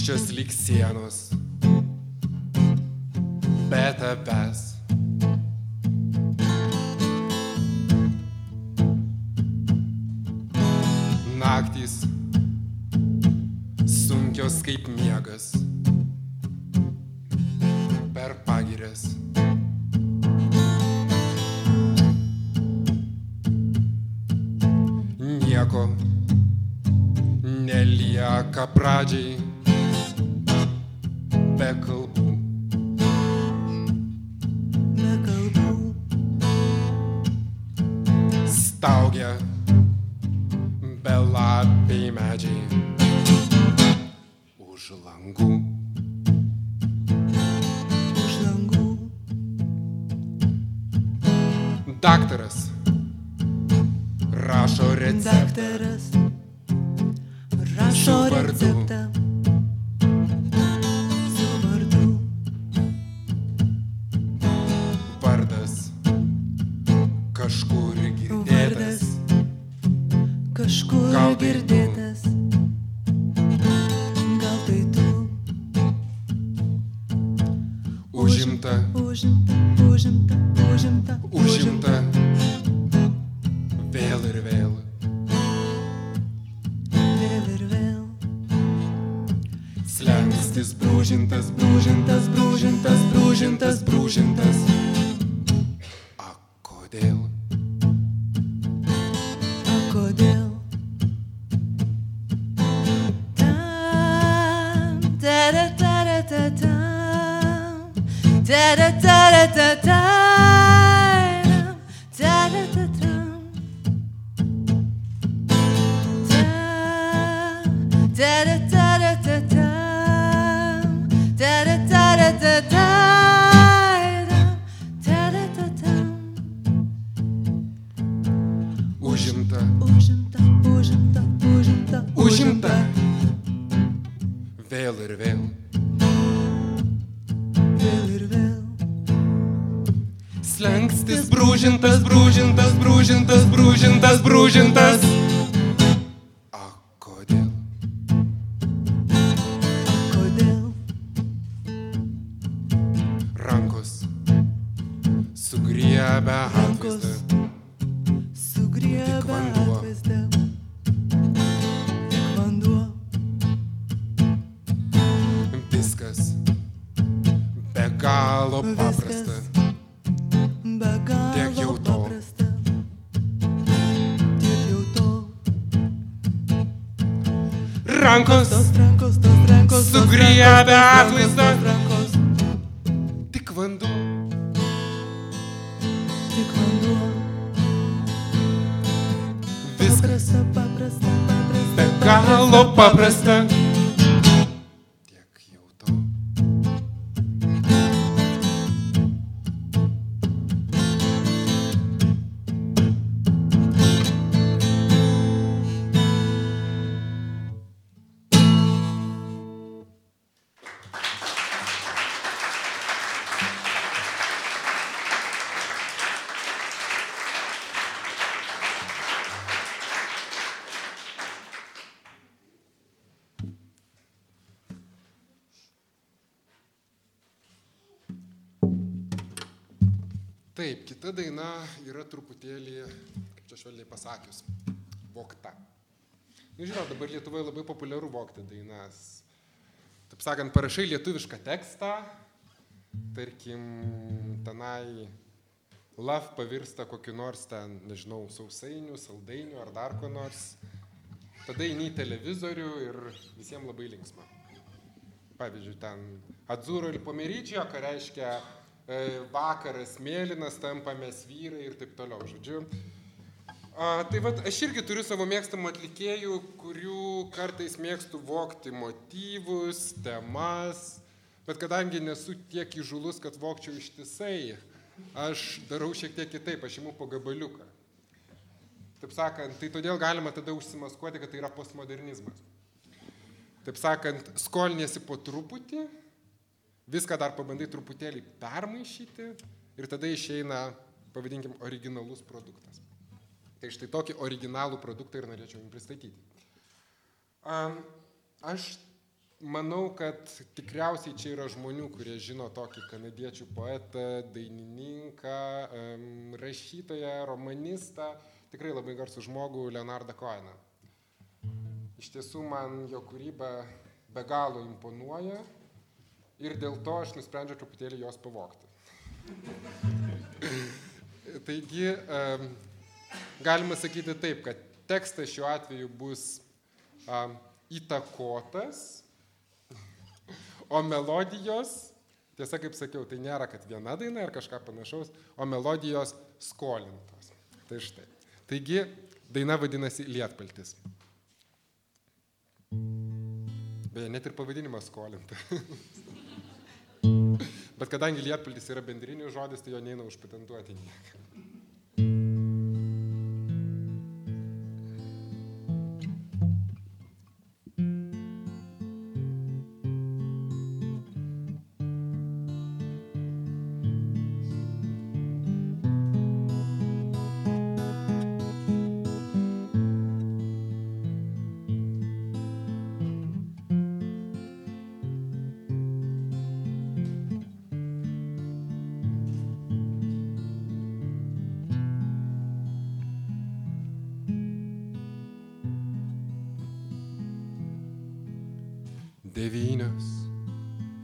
Tuščios lyg sienos, be tavęs. Naktys, sunkios kaip miegas, brūžintas, brūžintas. Tos atvaizdą. rankos, tik vanduo. tik vanduo. Viskas Paprasta, paprasta, paprasta. be galo paprasta. Tiek Kita daina yra truputėlį, kaip čia švelniai pasakius, vokta. Na, žinot, dabar Lietuvoje labai populiaru vokti dainas. Taip sakant, parašai lietuvišką tekstą, tarkim, tenai love pavirsta kokiu nors ten, nežinau, sausainiu, saldainiu ar dar ko nors. Tada eini į televizorių ir visiems labai linksma. Pavyzdžiui, ten atzūro ir pomeryčio, ką reiškia vakaras mėlynas, tampamės vyrai ir taip toliau, žodžiu. A, tai vad, aš irgi turiu savo mėgstamų atlikėjų, kurių kartais mėgstu vokti motyvus, temas, bet kadangi nesu tiek įžulus, kad vokčiau ištisai, aš darau šiek tiek kitaip, aš imu po gabaliuką. Taip sakant, tai todėl galima tada užsimaskuoti, kad tai yra postmodernizmas. Taip sakant, skoliniesi po truputį, viską dar pabandai truputėlį permaišyti ir tada išeina, pavadinkim, originalus produktas. Tai štai tokį originalų produktą ir norėčiau jums pristatyti. Aš manau, kad tikriausiai čia yra žmonių, kurie žino tokį kanadiečių poetą, dainininką, rašytoją, romanistą, tikrai labai garsų žmogų Leonardą Koeną. Iš tiesų man jo kūryba be galo imponuoja ir dėl to aš nusprendžiau truputėlį jos pavokti. Taigi, em, galima sakyti taip, kad tekstas šiuo atveju bus a, įtakotas, o melodijos, tiesa kaip sakiau, tai nėra, kad viena daina ar kažką panašaus, o melodijos skolintos. Tai štai. Taigi, daina vadinasi Lietpaltis. Beje, net ir pavadinimas skolinta. Bet kadangi Lietpaltis yra bendrinis žodis, tai jo neina užpatentuoti nieką. Devynios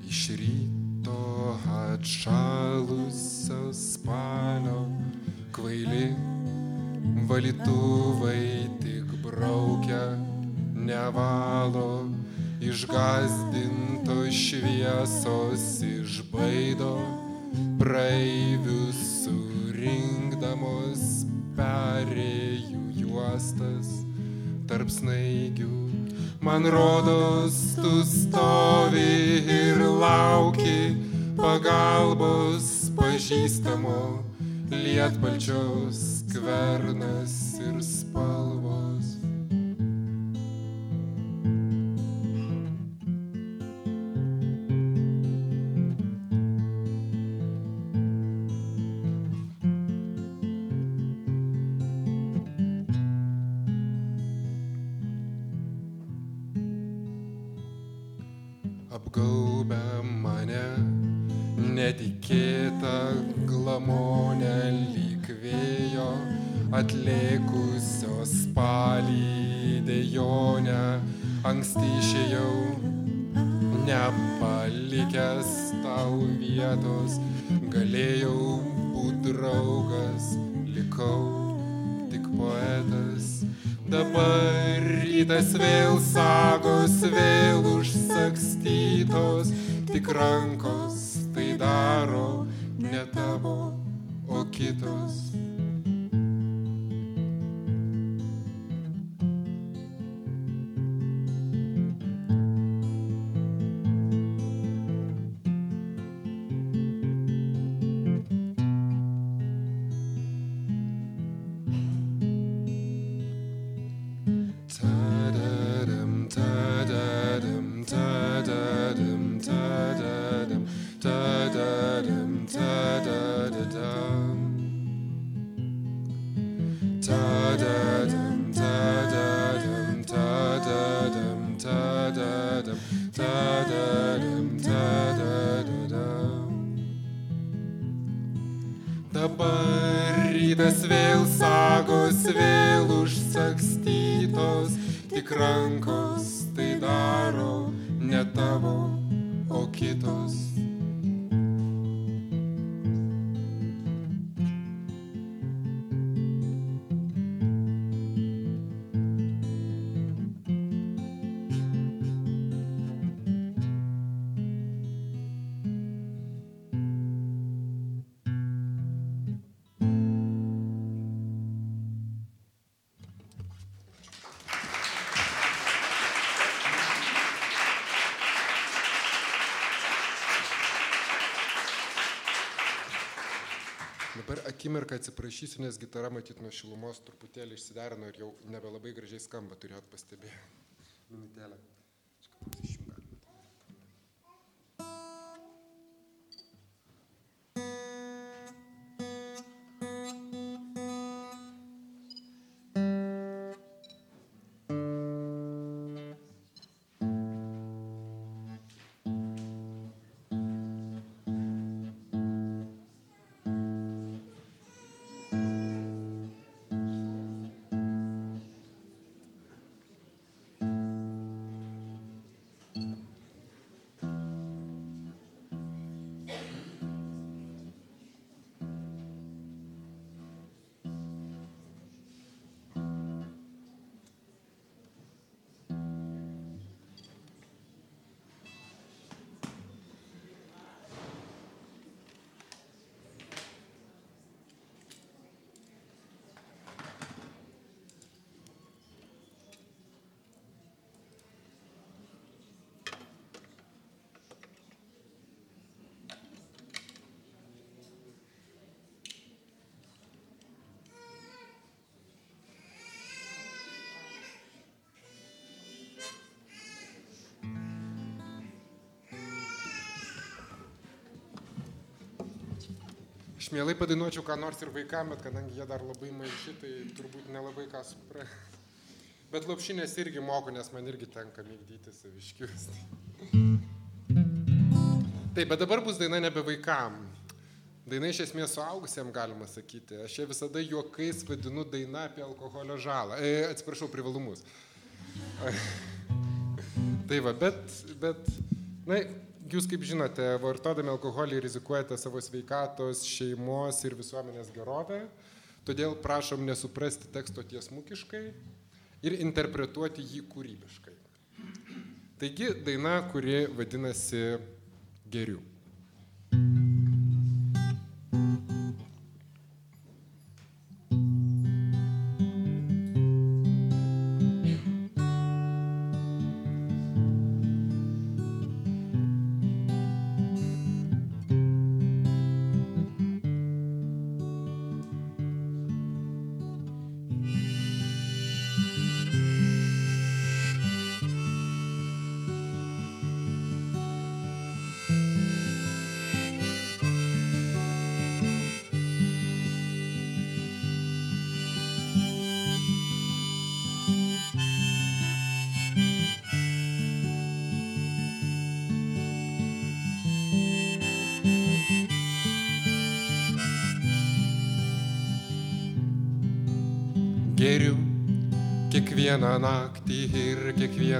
iš ryto atšalusios spalio kvaili valytuvai tik braukia, nevalo, išgazdintos šviesos išbaido, praeivius surinkdamos perėjų juostas tarp snaigių. Man rodos, tu stovi ir lauki pagalbos pažįstamo lietpalčios skvernas ir tik akimirką atsiprašysiu, nes gitara matyt nuo šilumos truputėlį išsiderino ir jau nebelabai gražiai skamba, turėjot pastebėti. Minutėlę. Aš mielai padainuočiau ką nors ir vaikam, bet kadangi jie dar labai maži, tai turbūt nelabai ką supras. Bet lopšinės irgi moku, nes man irgi tenka mygdyti saviškius. Taip, bet dabar bus daina nebe vaikam. Daina iš esmės suaugusiam galima sakyti. Aš ją visada juokais vadinu daina apie alkoholio žalą. E, atsiprašau, privalumus. Tai va, bet, bet, na, jūs kaip žinote, vartodami alkoholį rizikuojate savo sveikatos, šeimos ir visuomenės gerovę, todėl prašom nesuprasti teksto tiesmukiškai ir interpretuoti jį kūrybiškai. Taigi daina, kuri vadinasi Geriu.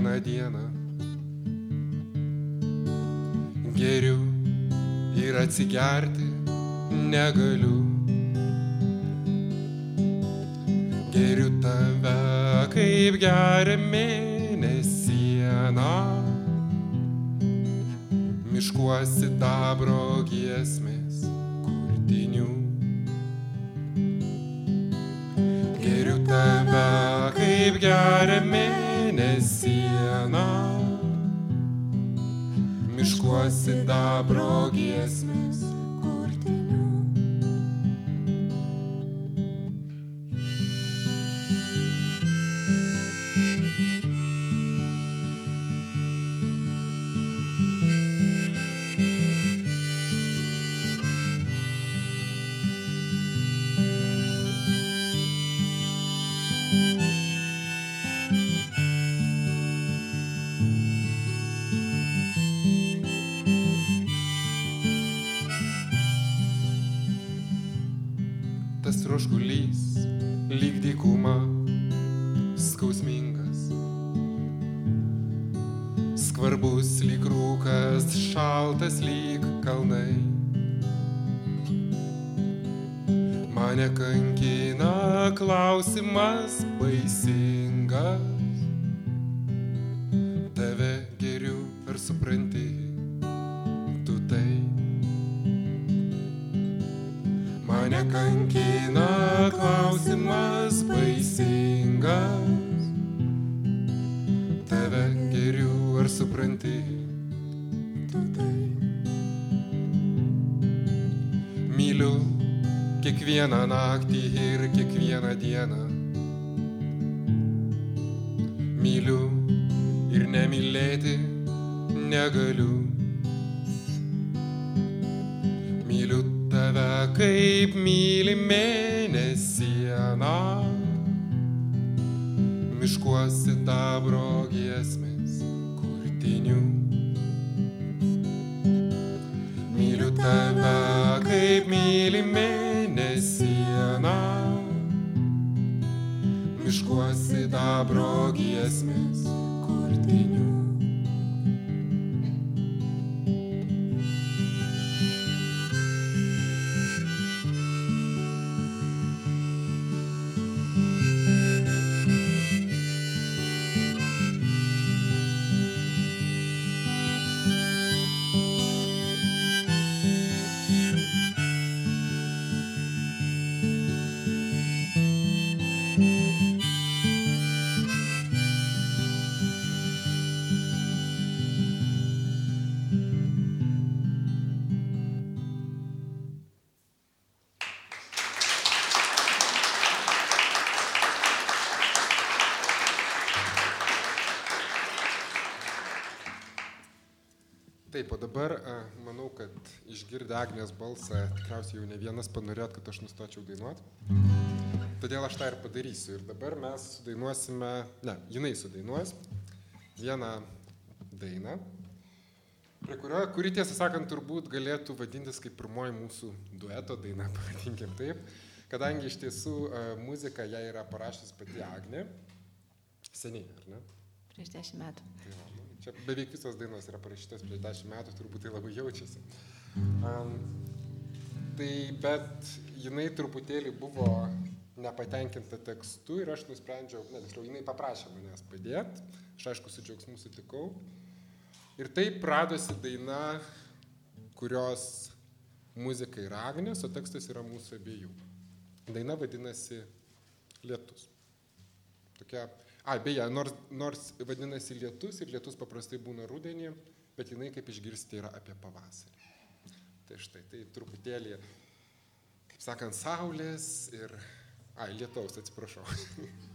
Kiekvieną dieną. Geriu ir atsigerti negaliu. Geriu tave kaip geria mėnesiena. Miškuosi dabro giesmės kurtinių. Geriu tave kaip geria mėnesiena. Miškuosi dabro giesmės kiekvieną dabar manau, kad išgirdę Agnės balsą, tikriausiai jau ne vienas panorėt, kad aš nustočiau dainuoti. Todėl aš tą ir padarysiu. Ir dabar mes sudainuosime, ne, jinai sudainuos vieną dainą, prie kurio, kuri tiesą sakant turbūt galėtų vadintis kaip pirmoji mūsų dueto daina, pavadinkim taip, kadangi iš tiesų muziką ją yra parašęs pati Agnė. Seniai, ar ne? Prieš dešimt metų. Tai va, nu, Čia beveik visos dainos yra parašytos prieš dešimt metų, turbūt tai labai jaučiasi. Um, tai bet jinai truputėlį buvo nepatenkinta tekstu ir aš nusprendžiau, ne, tiksliau, jinai paprašė manęs padėti, aš aišku su džiaugsmu sutikau. Ir taip radosi daina, kurios muzika yra Agnės, o tekstas yra mūsų abiejų. Daina vadinasi Lietus. Tokia A, beje, nors, nors vadinasi lietus ir lietus paprastai būna rudenį, bet jinai, kaip išgirsti, yra apie pavasarį. Tai štai, tai truputėlį, kaip sakant, saulės ir... Ai, lietaus, atsiprašau.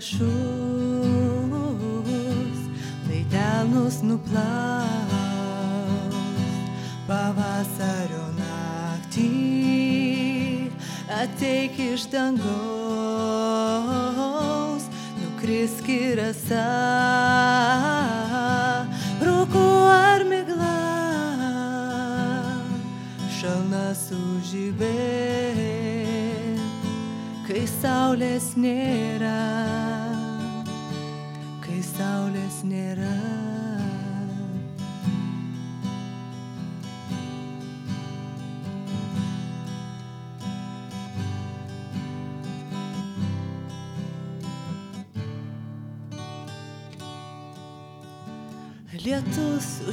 lašus, lai delnus nuplaus pavasario naktį. Ateik iš dangaus, nukrisk į rasą, rūku ar migla, šalna sužybė, kai saulės nėra,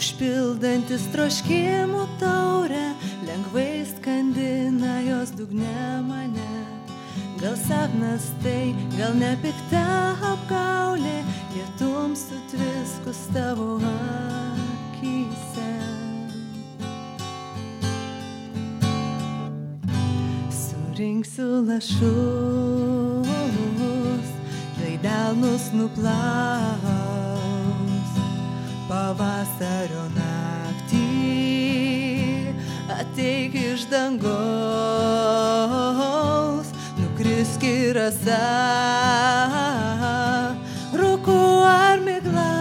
užpildantis troškimų taurę, lengvai skandina jos dugne mane. Gal sapnas tai, gal nepikta apgaulė, lietum sutviskus tavo akise. Surinksiu lašus, lai delnus nuplaus nukrisk į rasą, rūku ar migla,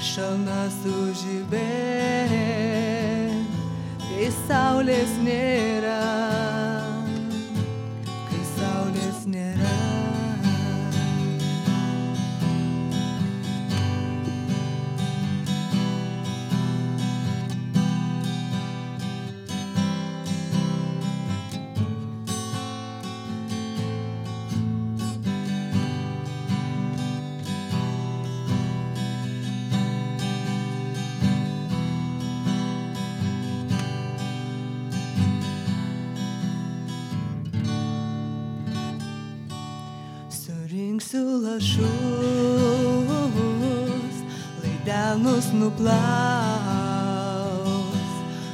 šalna sužybė, kai saulės nėra, lašus, lai delnus nuplaus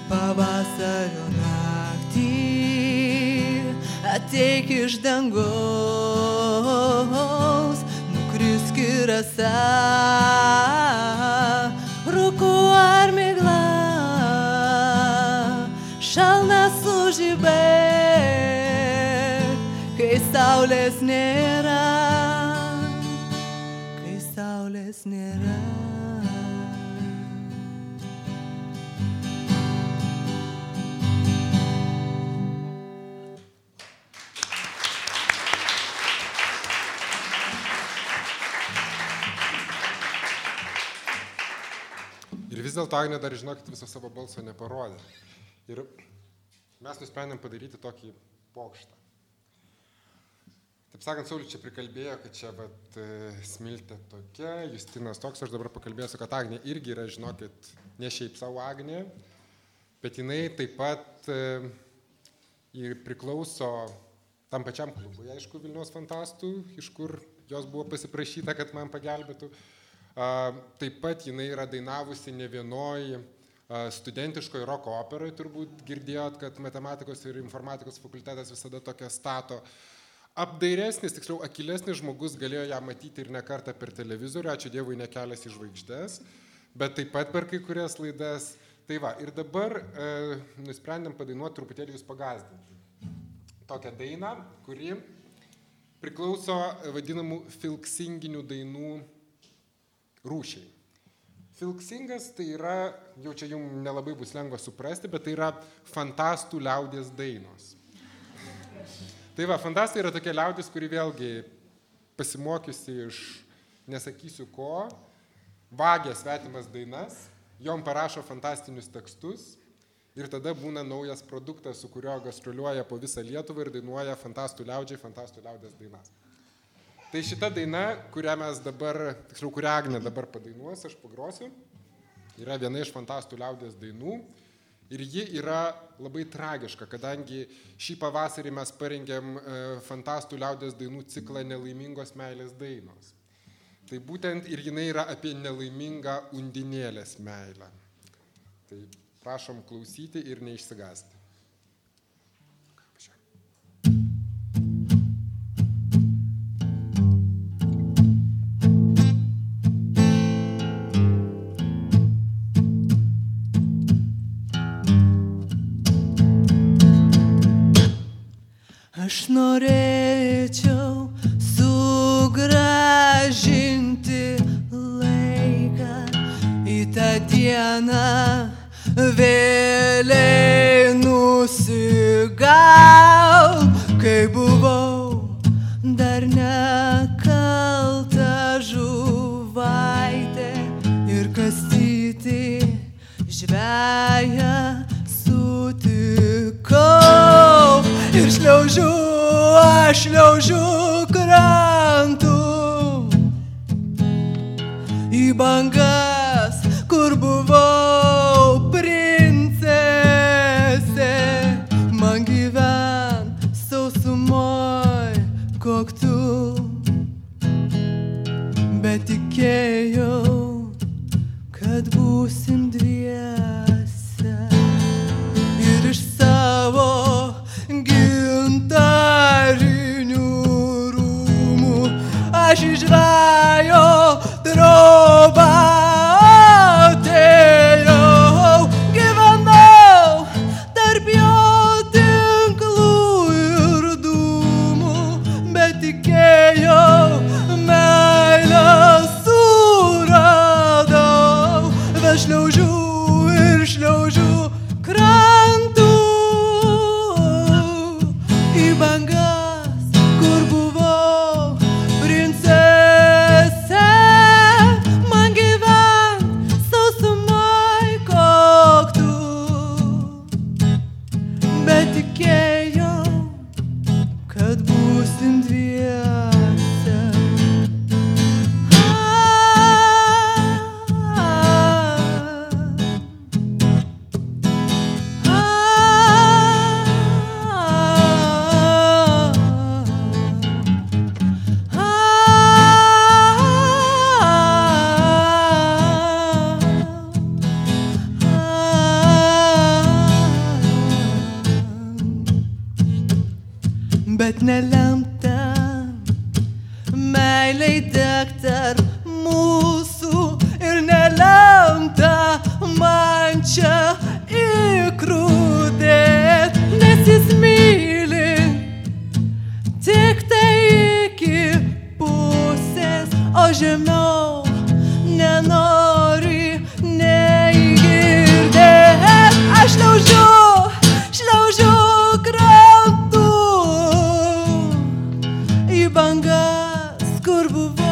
pavasario naktį. Ateik iš dangaus, nukrisk į rasą, rūku ar migla, šalna sužybė kai saulės nėra, Ir dėlto Agnė dar, žinokit, viso savo balso neparodė. Ir mes nusprendėm padaryti tokį pokštą. Taip sakant, Saulis čia prikalbėjo, kad čia vat, e, smiltė tokia, Justinas toks, aš dabar pakalbėsiu, kad Agnė irgi yra, žinokit, ne šiaip savo Agnė, bet jinai taip pat e, ji priklauso tam pačiam klubui, aišku, Vilnius fantastų, iš kur jos buvo pasiprašyta, kad man pagelbėtų. A, Taip pat jinai yra dainavusi ne vienoj a, studentiškoje roko operoje, turbūt girdėjot, kad matematikos ir informatikos fakultetas visada tokia stato. Apdairesnis, tiksliau, akilesnis žmogus galėjo ją matyti ir ne kartą per televizorių, ačiū Dievui, nekelias į žvaigždės, bet taip pat per kai kurias laidas. Tai va, ir dabar e, nusprendėm padainuoti truputėlį jūs pagazdinti. Tokią dainą, kuri priklauso vadinamų filksinginių dainų rūšiai. Filksingas tai yra, jau čia jums nelabai bus lengva suprasti, bet tai yra fantastų liaudės dainos. Tai va, fantastai yra tokia liaudis, kuri vėlgi pasimokiusi iš nesakysiu ko, vagia svetimas dainas, jom parašo fantastinius tekstus ir tada būna naujas produktas, su kurio gastroliuoja po visą Lietuvą ir dainuoja fantastų liaudžiai, fantastų liaudės dainas. Tai šita daina, kurią mes dabar, tiksliau, kurią Agne dabar padainuos, aš pagrosiu, yra viena iš fantastų liaudės dainų. Ir ji yra labai tragiška, kadangi šį pavasarį mes parengėm e, fantastų liaudės dainų ciklą Nelaimingos meilės dainos. Tai būtent ir jinai yra apie nelaimingą undinėlės meilę. Tai Prašom klausyti ir neišsigasti. Norėčiau sugražinti laiką į tą dieną vėliai nusigal, kai buvau filho, eu juro. Į bangas,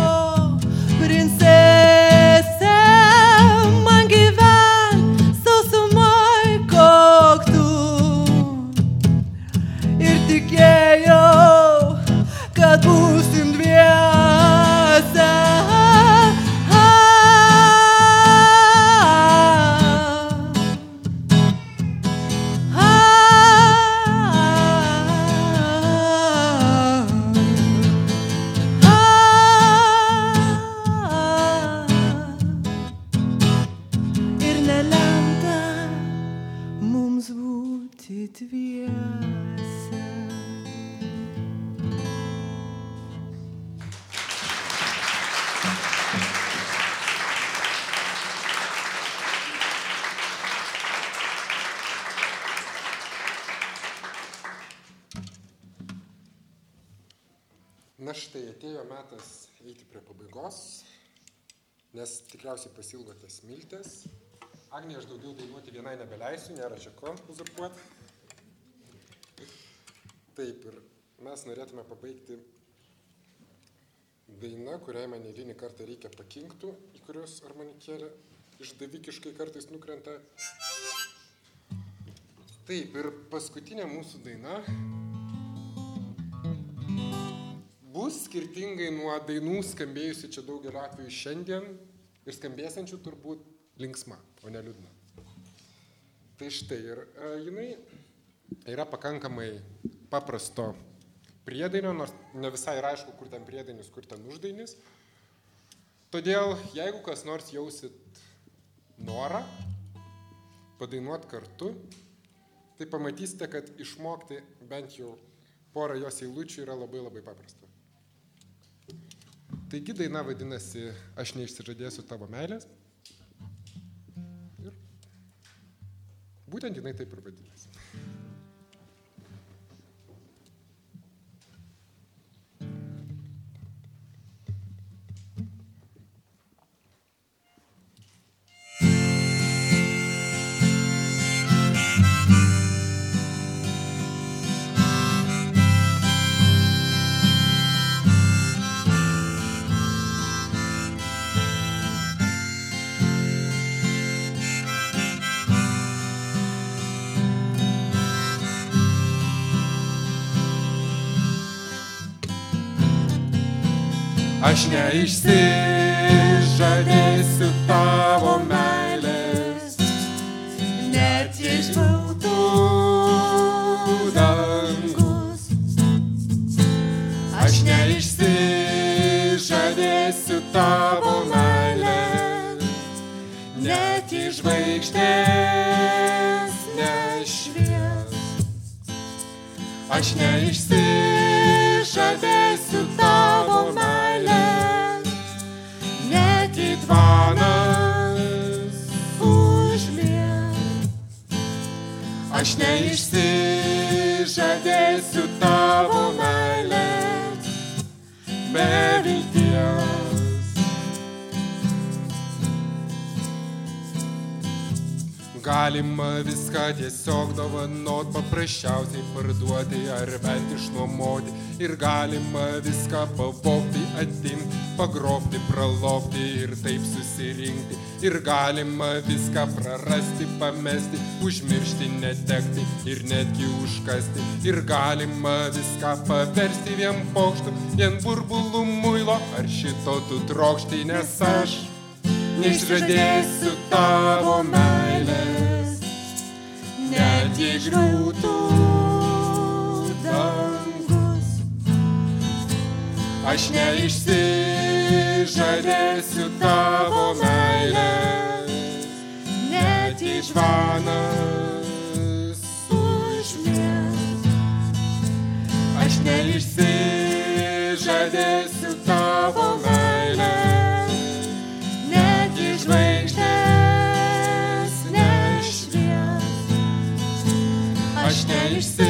tikriausiai pasilgote smiltės. Agnė, aš daugiau dainuoti vienai nebeleisiu, nėra čia ko uzurpuoti. Taip, ir mes norėtume pabaigti dainą, kuriai man eilinį kartą reikia pakinktų, į kurios armonikėlė išdavikiškai kartais nukrenta. Taip, ir paskutinė mūsų daina bus skirtingai nuo dainų skambėjusių čia daugeliu atveju šiandien ir skambėsiančių turbūt linksma, o ne liūdna. Tai štai ir e, jinai yra pakankamai paprasto priedainio, nors ne visai yra aišku, kur ten priedainis, kur ten uždainis. Todėl, jeigu kas nors jausit norą, padainuoti kartu, tai pamatysite, kad išmokti bent jau porą jos eilučių yra labai labai paprasta. Taigi daina vadinasi Aš neišsižadėsiu tavo meilės. Ir būtent jinai taip ir vadinasi. Aš neišsižadėsiu tavo meilės, net jei žmautų dangus. Aš neišsižadėsiu tavo meilės, net jei žvaigždės nešvies. Aš neišsižadėsiu Aš neišsižadėsiu tavo meilės, be vilties. Galima viską tiesiog dovanot, paprasčiausiai parduoti ar bent išnuomoti. Ir galima viską pavokti, atimti, pagrobti, pralopti ir taip susirinkti. Ir galima viską prarasti, pamesti, užmiršti, netekti ir netgi užkasti. Ir galima viską paversti vien pokštų, vien burbulų muilo, ar šito tu trokšti, nes aš neišradėsiu tavo meilės, net jei griūtų dangus. Aš neišsižadėsiu tavo meilės, net jei žvanas užmies. Aš neišsižadėsiu tavo meilės, net jei žvaigždės nešvies. Aš neišsižadėsiu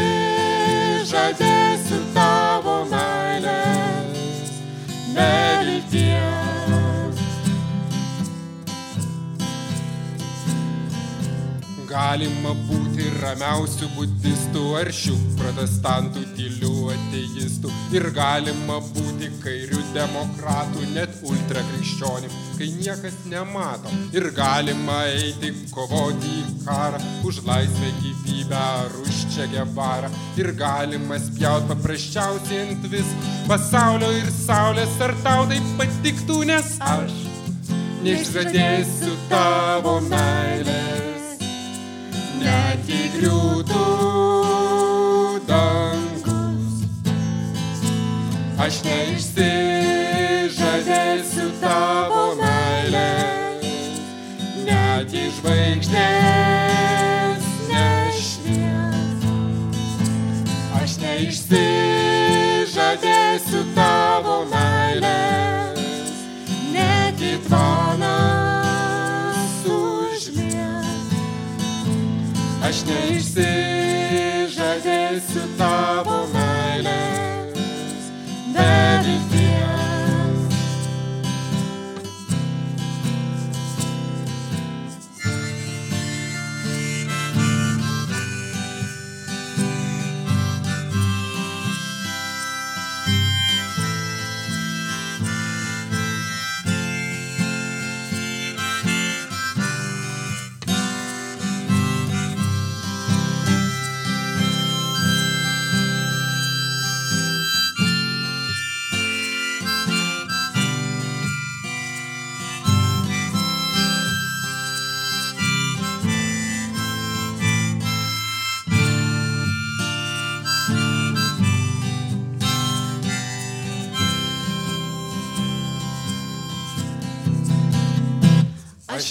Galima būti ramiausių budistų ar šių protestantų tylių ateistų. Ir galima būti kairių demokratų, net ultrakrikščionim, kai niekas nemato. Ir galima eiti kovoti į karą už laisvę gyvybę ar už čia gevarą. Ir galima spjaut paprasčiausiai ant vis pasaulio ir saulės, ar tau tai patiktų, nes aš neišradėsiu tavo meilės net jei griūtų dangus. Aš neišsižadėsiu tavo meilės, net jei žvaigždės nešvies. Aš neišsižadėsiu tavo meilės, net jei tvanas Aš neišsižadėsiu tavo meilės,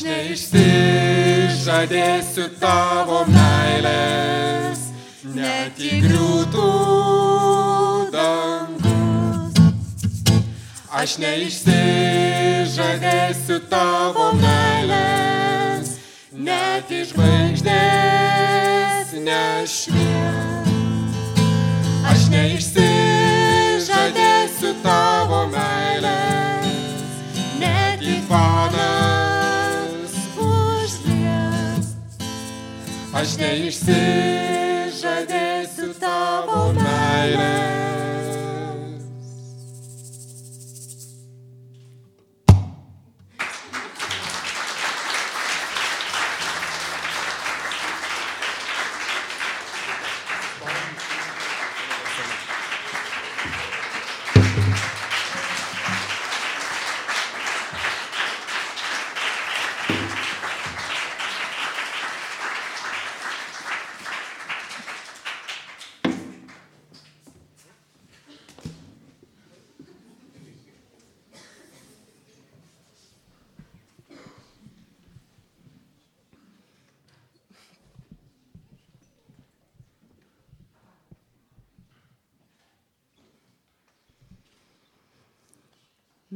neišsižadėsiu tavo meilės, net įgriūtų dangus. Aš neišsižadėsiu tavo meilės, net iš žvaigždės nešvies. Aš neišsižadėsiu tavo meilės, net į panas Aš neišsižadėsiu tavo meilės.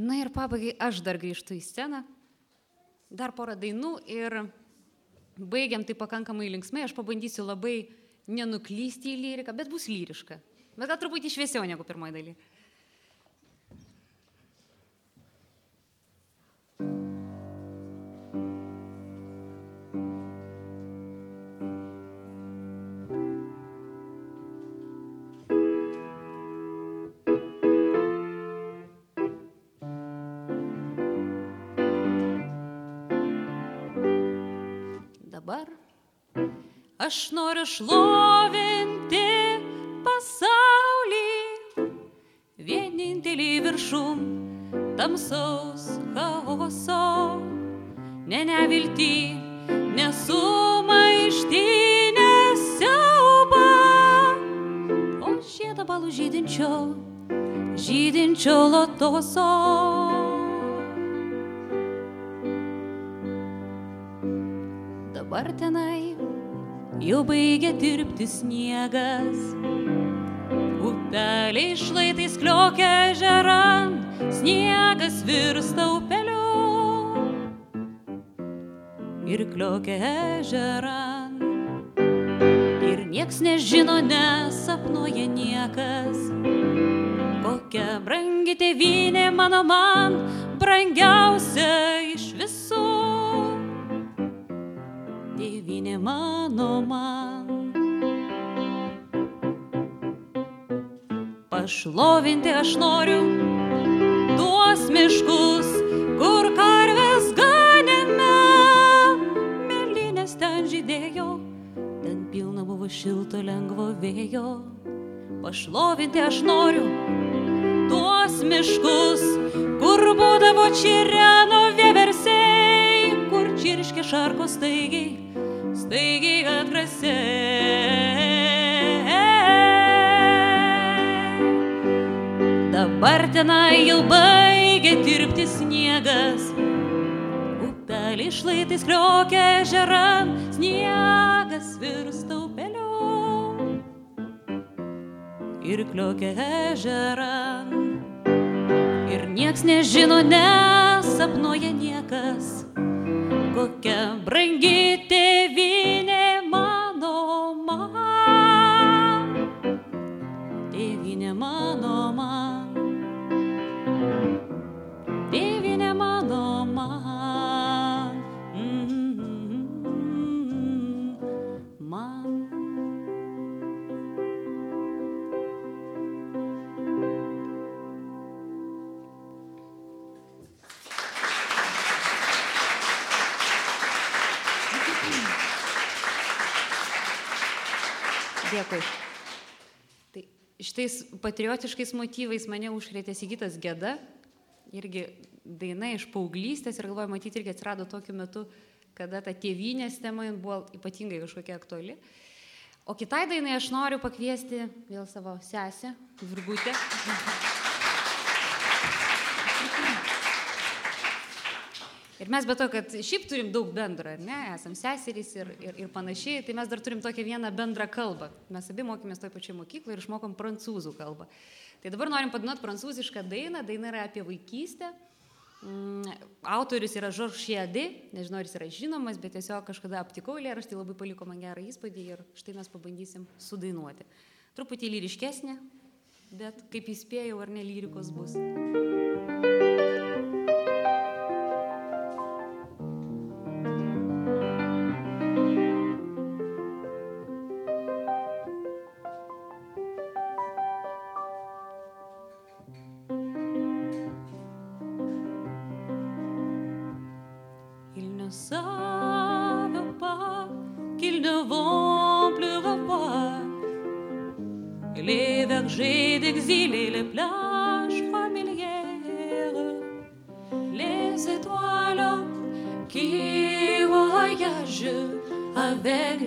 Na ir pabaigai aš dar grįžtu į sceną. Dar porą dainų ir baigiam tai pakankamai linksmai. Aš pabandysiu labai nenuklysti į lyriką, bet bus lyriška. Bet gal truputį šviesiau negu pirmoji daly. Dabar? Aš noriu šlovinti pasaulį, vienintelį viršum tamsaus chaoso, ne nevilti, nesumaišti, nesiauba, o žiedą balų žydinčio, žydinčio lotoso. Dabar tenai jau baigia tirpti sniegas. Upeliai šlaitais kliokia žeran, sniegas virsta upeliu. Ir kliokia žeran. Ir nieks nežino, nesapnuoja niekas. Kokia brangi tėvynė mano man, brangiausia mano man. Pašlovinti aš noriu tuos miškus, kur karves ganėme. Mėlynės ten žydėjo, ten pilna buvo šilto lengvo vėjo. Pašlovinti aš noriu tuos miškus, kur būdavo čireno vieversiai, kur čirškė šarko staigiai, staigiai atgrasiai. Dabar tenai jau baigia tirpti sniegas, upelį šlaitais kliokia žeran, sniegas virsta upeliu ir kliokia žeran. Ir nieks nežino, nesapnuoja niekas, kokia brangi tėvynė šitais patriotiškais motyvais mane užkrėtė Sigitas Geda, irgi daina iš paauglystės ir galvoju, matyti irgi atsirado tokiu metu, kada ta tėvynės tema buvo ypatingai kažkokia aktuali. O kitai dainai aš noriu pakviesti vėl savo sesę, Virgutę. Ir mes be to, kad šiaip turim daug bendro, ar ne, esam seserys ir, ir, ir panašiai, tai mes dar turim tokią vieną bendrą kalbą. Mes abi mokėmės toj pačioj mokykloje ir išmokom prancūzų kalbą. Tai dabar norim padainuoti prancūzišką dainą, daina yra apie vaikystę. Mm, autorius yra Georges Chiadi, nežinau, ar jis yra žinomas, bet tiesiog kažkada aptikau eilėraštį, labai paliko man gerą įspūdį ir štai mes pabandysim sudainuoti. Truputį lyriškesnė, bet kaip įspėjau, ar ne lyrikos bus. Ils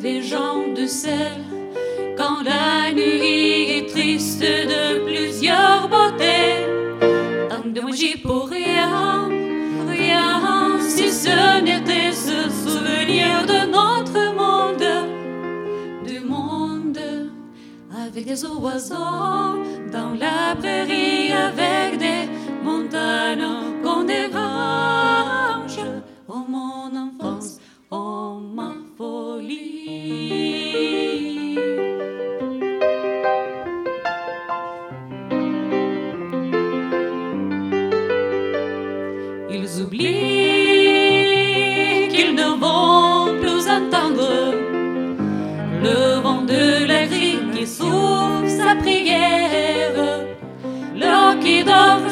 des gens de sel. Quand la nuit est triste de plusieurs beautés, tant magie pour rien, rien si ce n'était ce souvenir de notre monde, du monde avec des oiseaux dans la prairie, avec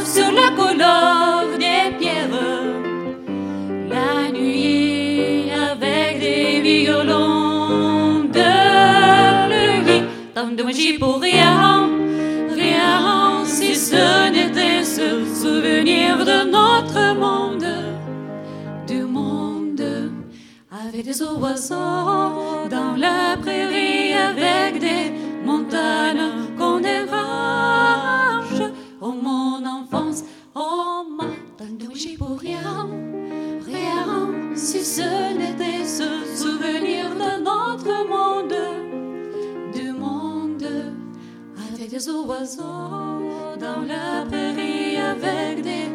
sur la couleur des pierres, la nuit avec des violons de pluie, tant de magie pour rien, rien si ce n'était ce souvenir de notre monde, du monde avec des oiseaux des oiseaux dans la prairie, avec des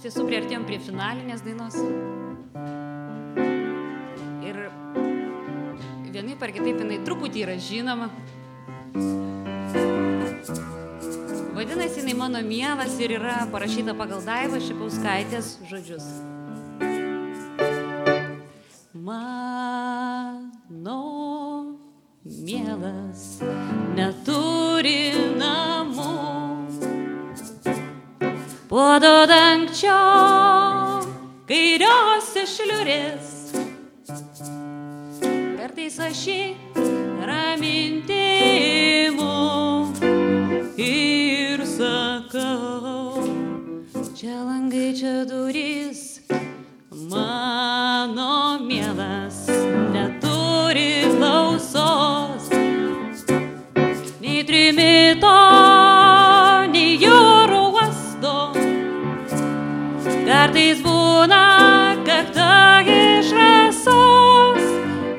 iš tiesų priartėjom prie finalinės dainos. Ir vienaip ar kitaip jinai truputį yra žinoma. Vadinasi, jinai mano mielas ir yra parašyta pagal Daivą Šipauskaitės žodžius. Mano mielas neturi Puodo dangčio kairiose šliurės. Kartais aš jį raminti imu ir sakau, čia langai, čia durys, mano mielas neturi klausos, nei trimito, Kartais būna karta iš rasos,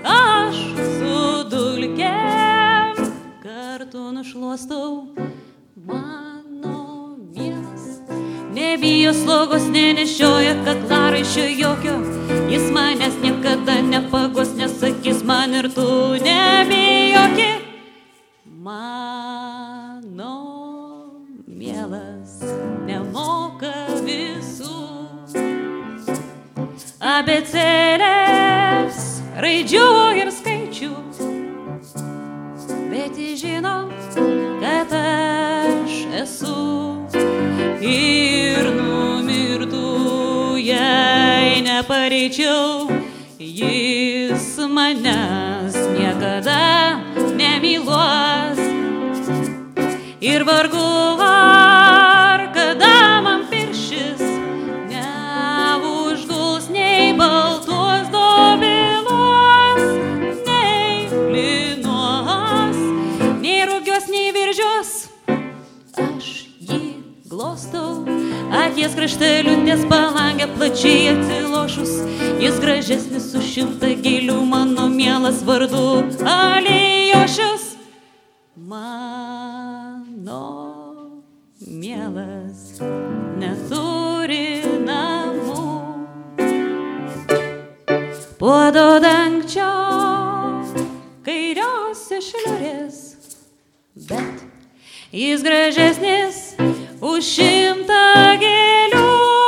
aš su dulkėm kartu nušluostau mano mielas. Nebijo slogos, nenešioja kaklaraiščio jokio, jis manęs niekada nepagos, nesakys. man ir tu nebijoki. Mano abecelės, raidžių ir skaičių. Bet jis žino, kad aš esu ir numirtų, jei nepareičiau, jis manęs niekada nemyluos. Ir vargu ar akies krašteliu ties palangę plačiai atsilošus. Jis gražesnis už šimtą gėlių, mano mielas vardu Alijošius. Mano mielas neturi namų. Puodo dangčio kairios išliurės, bet jis gražesnis už šimtą gėlių.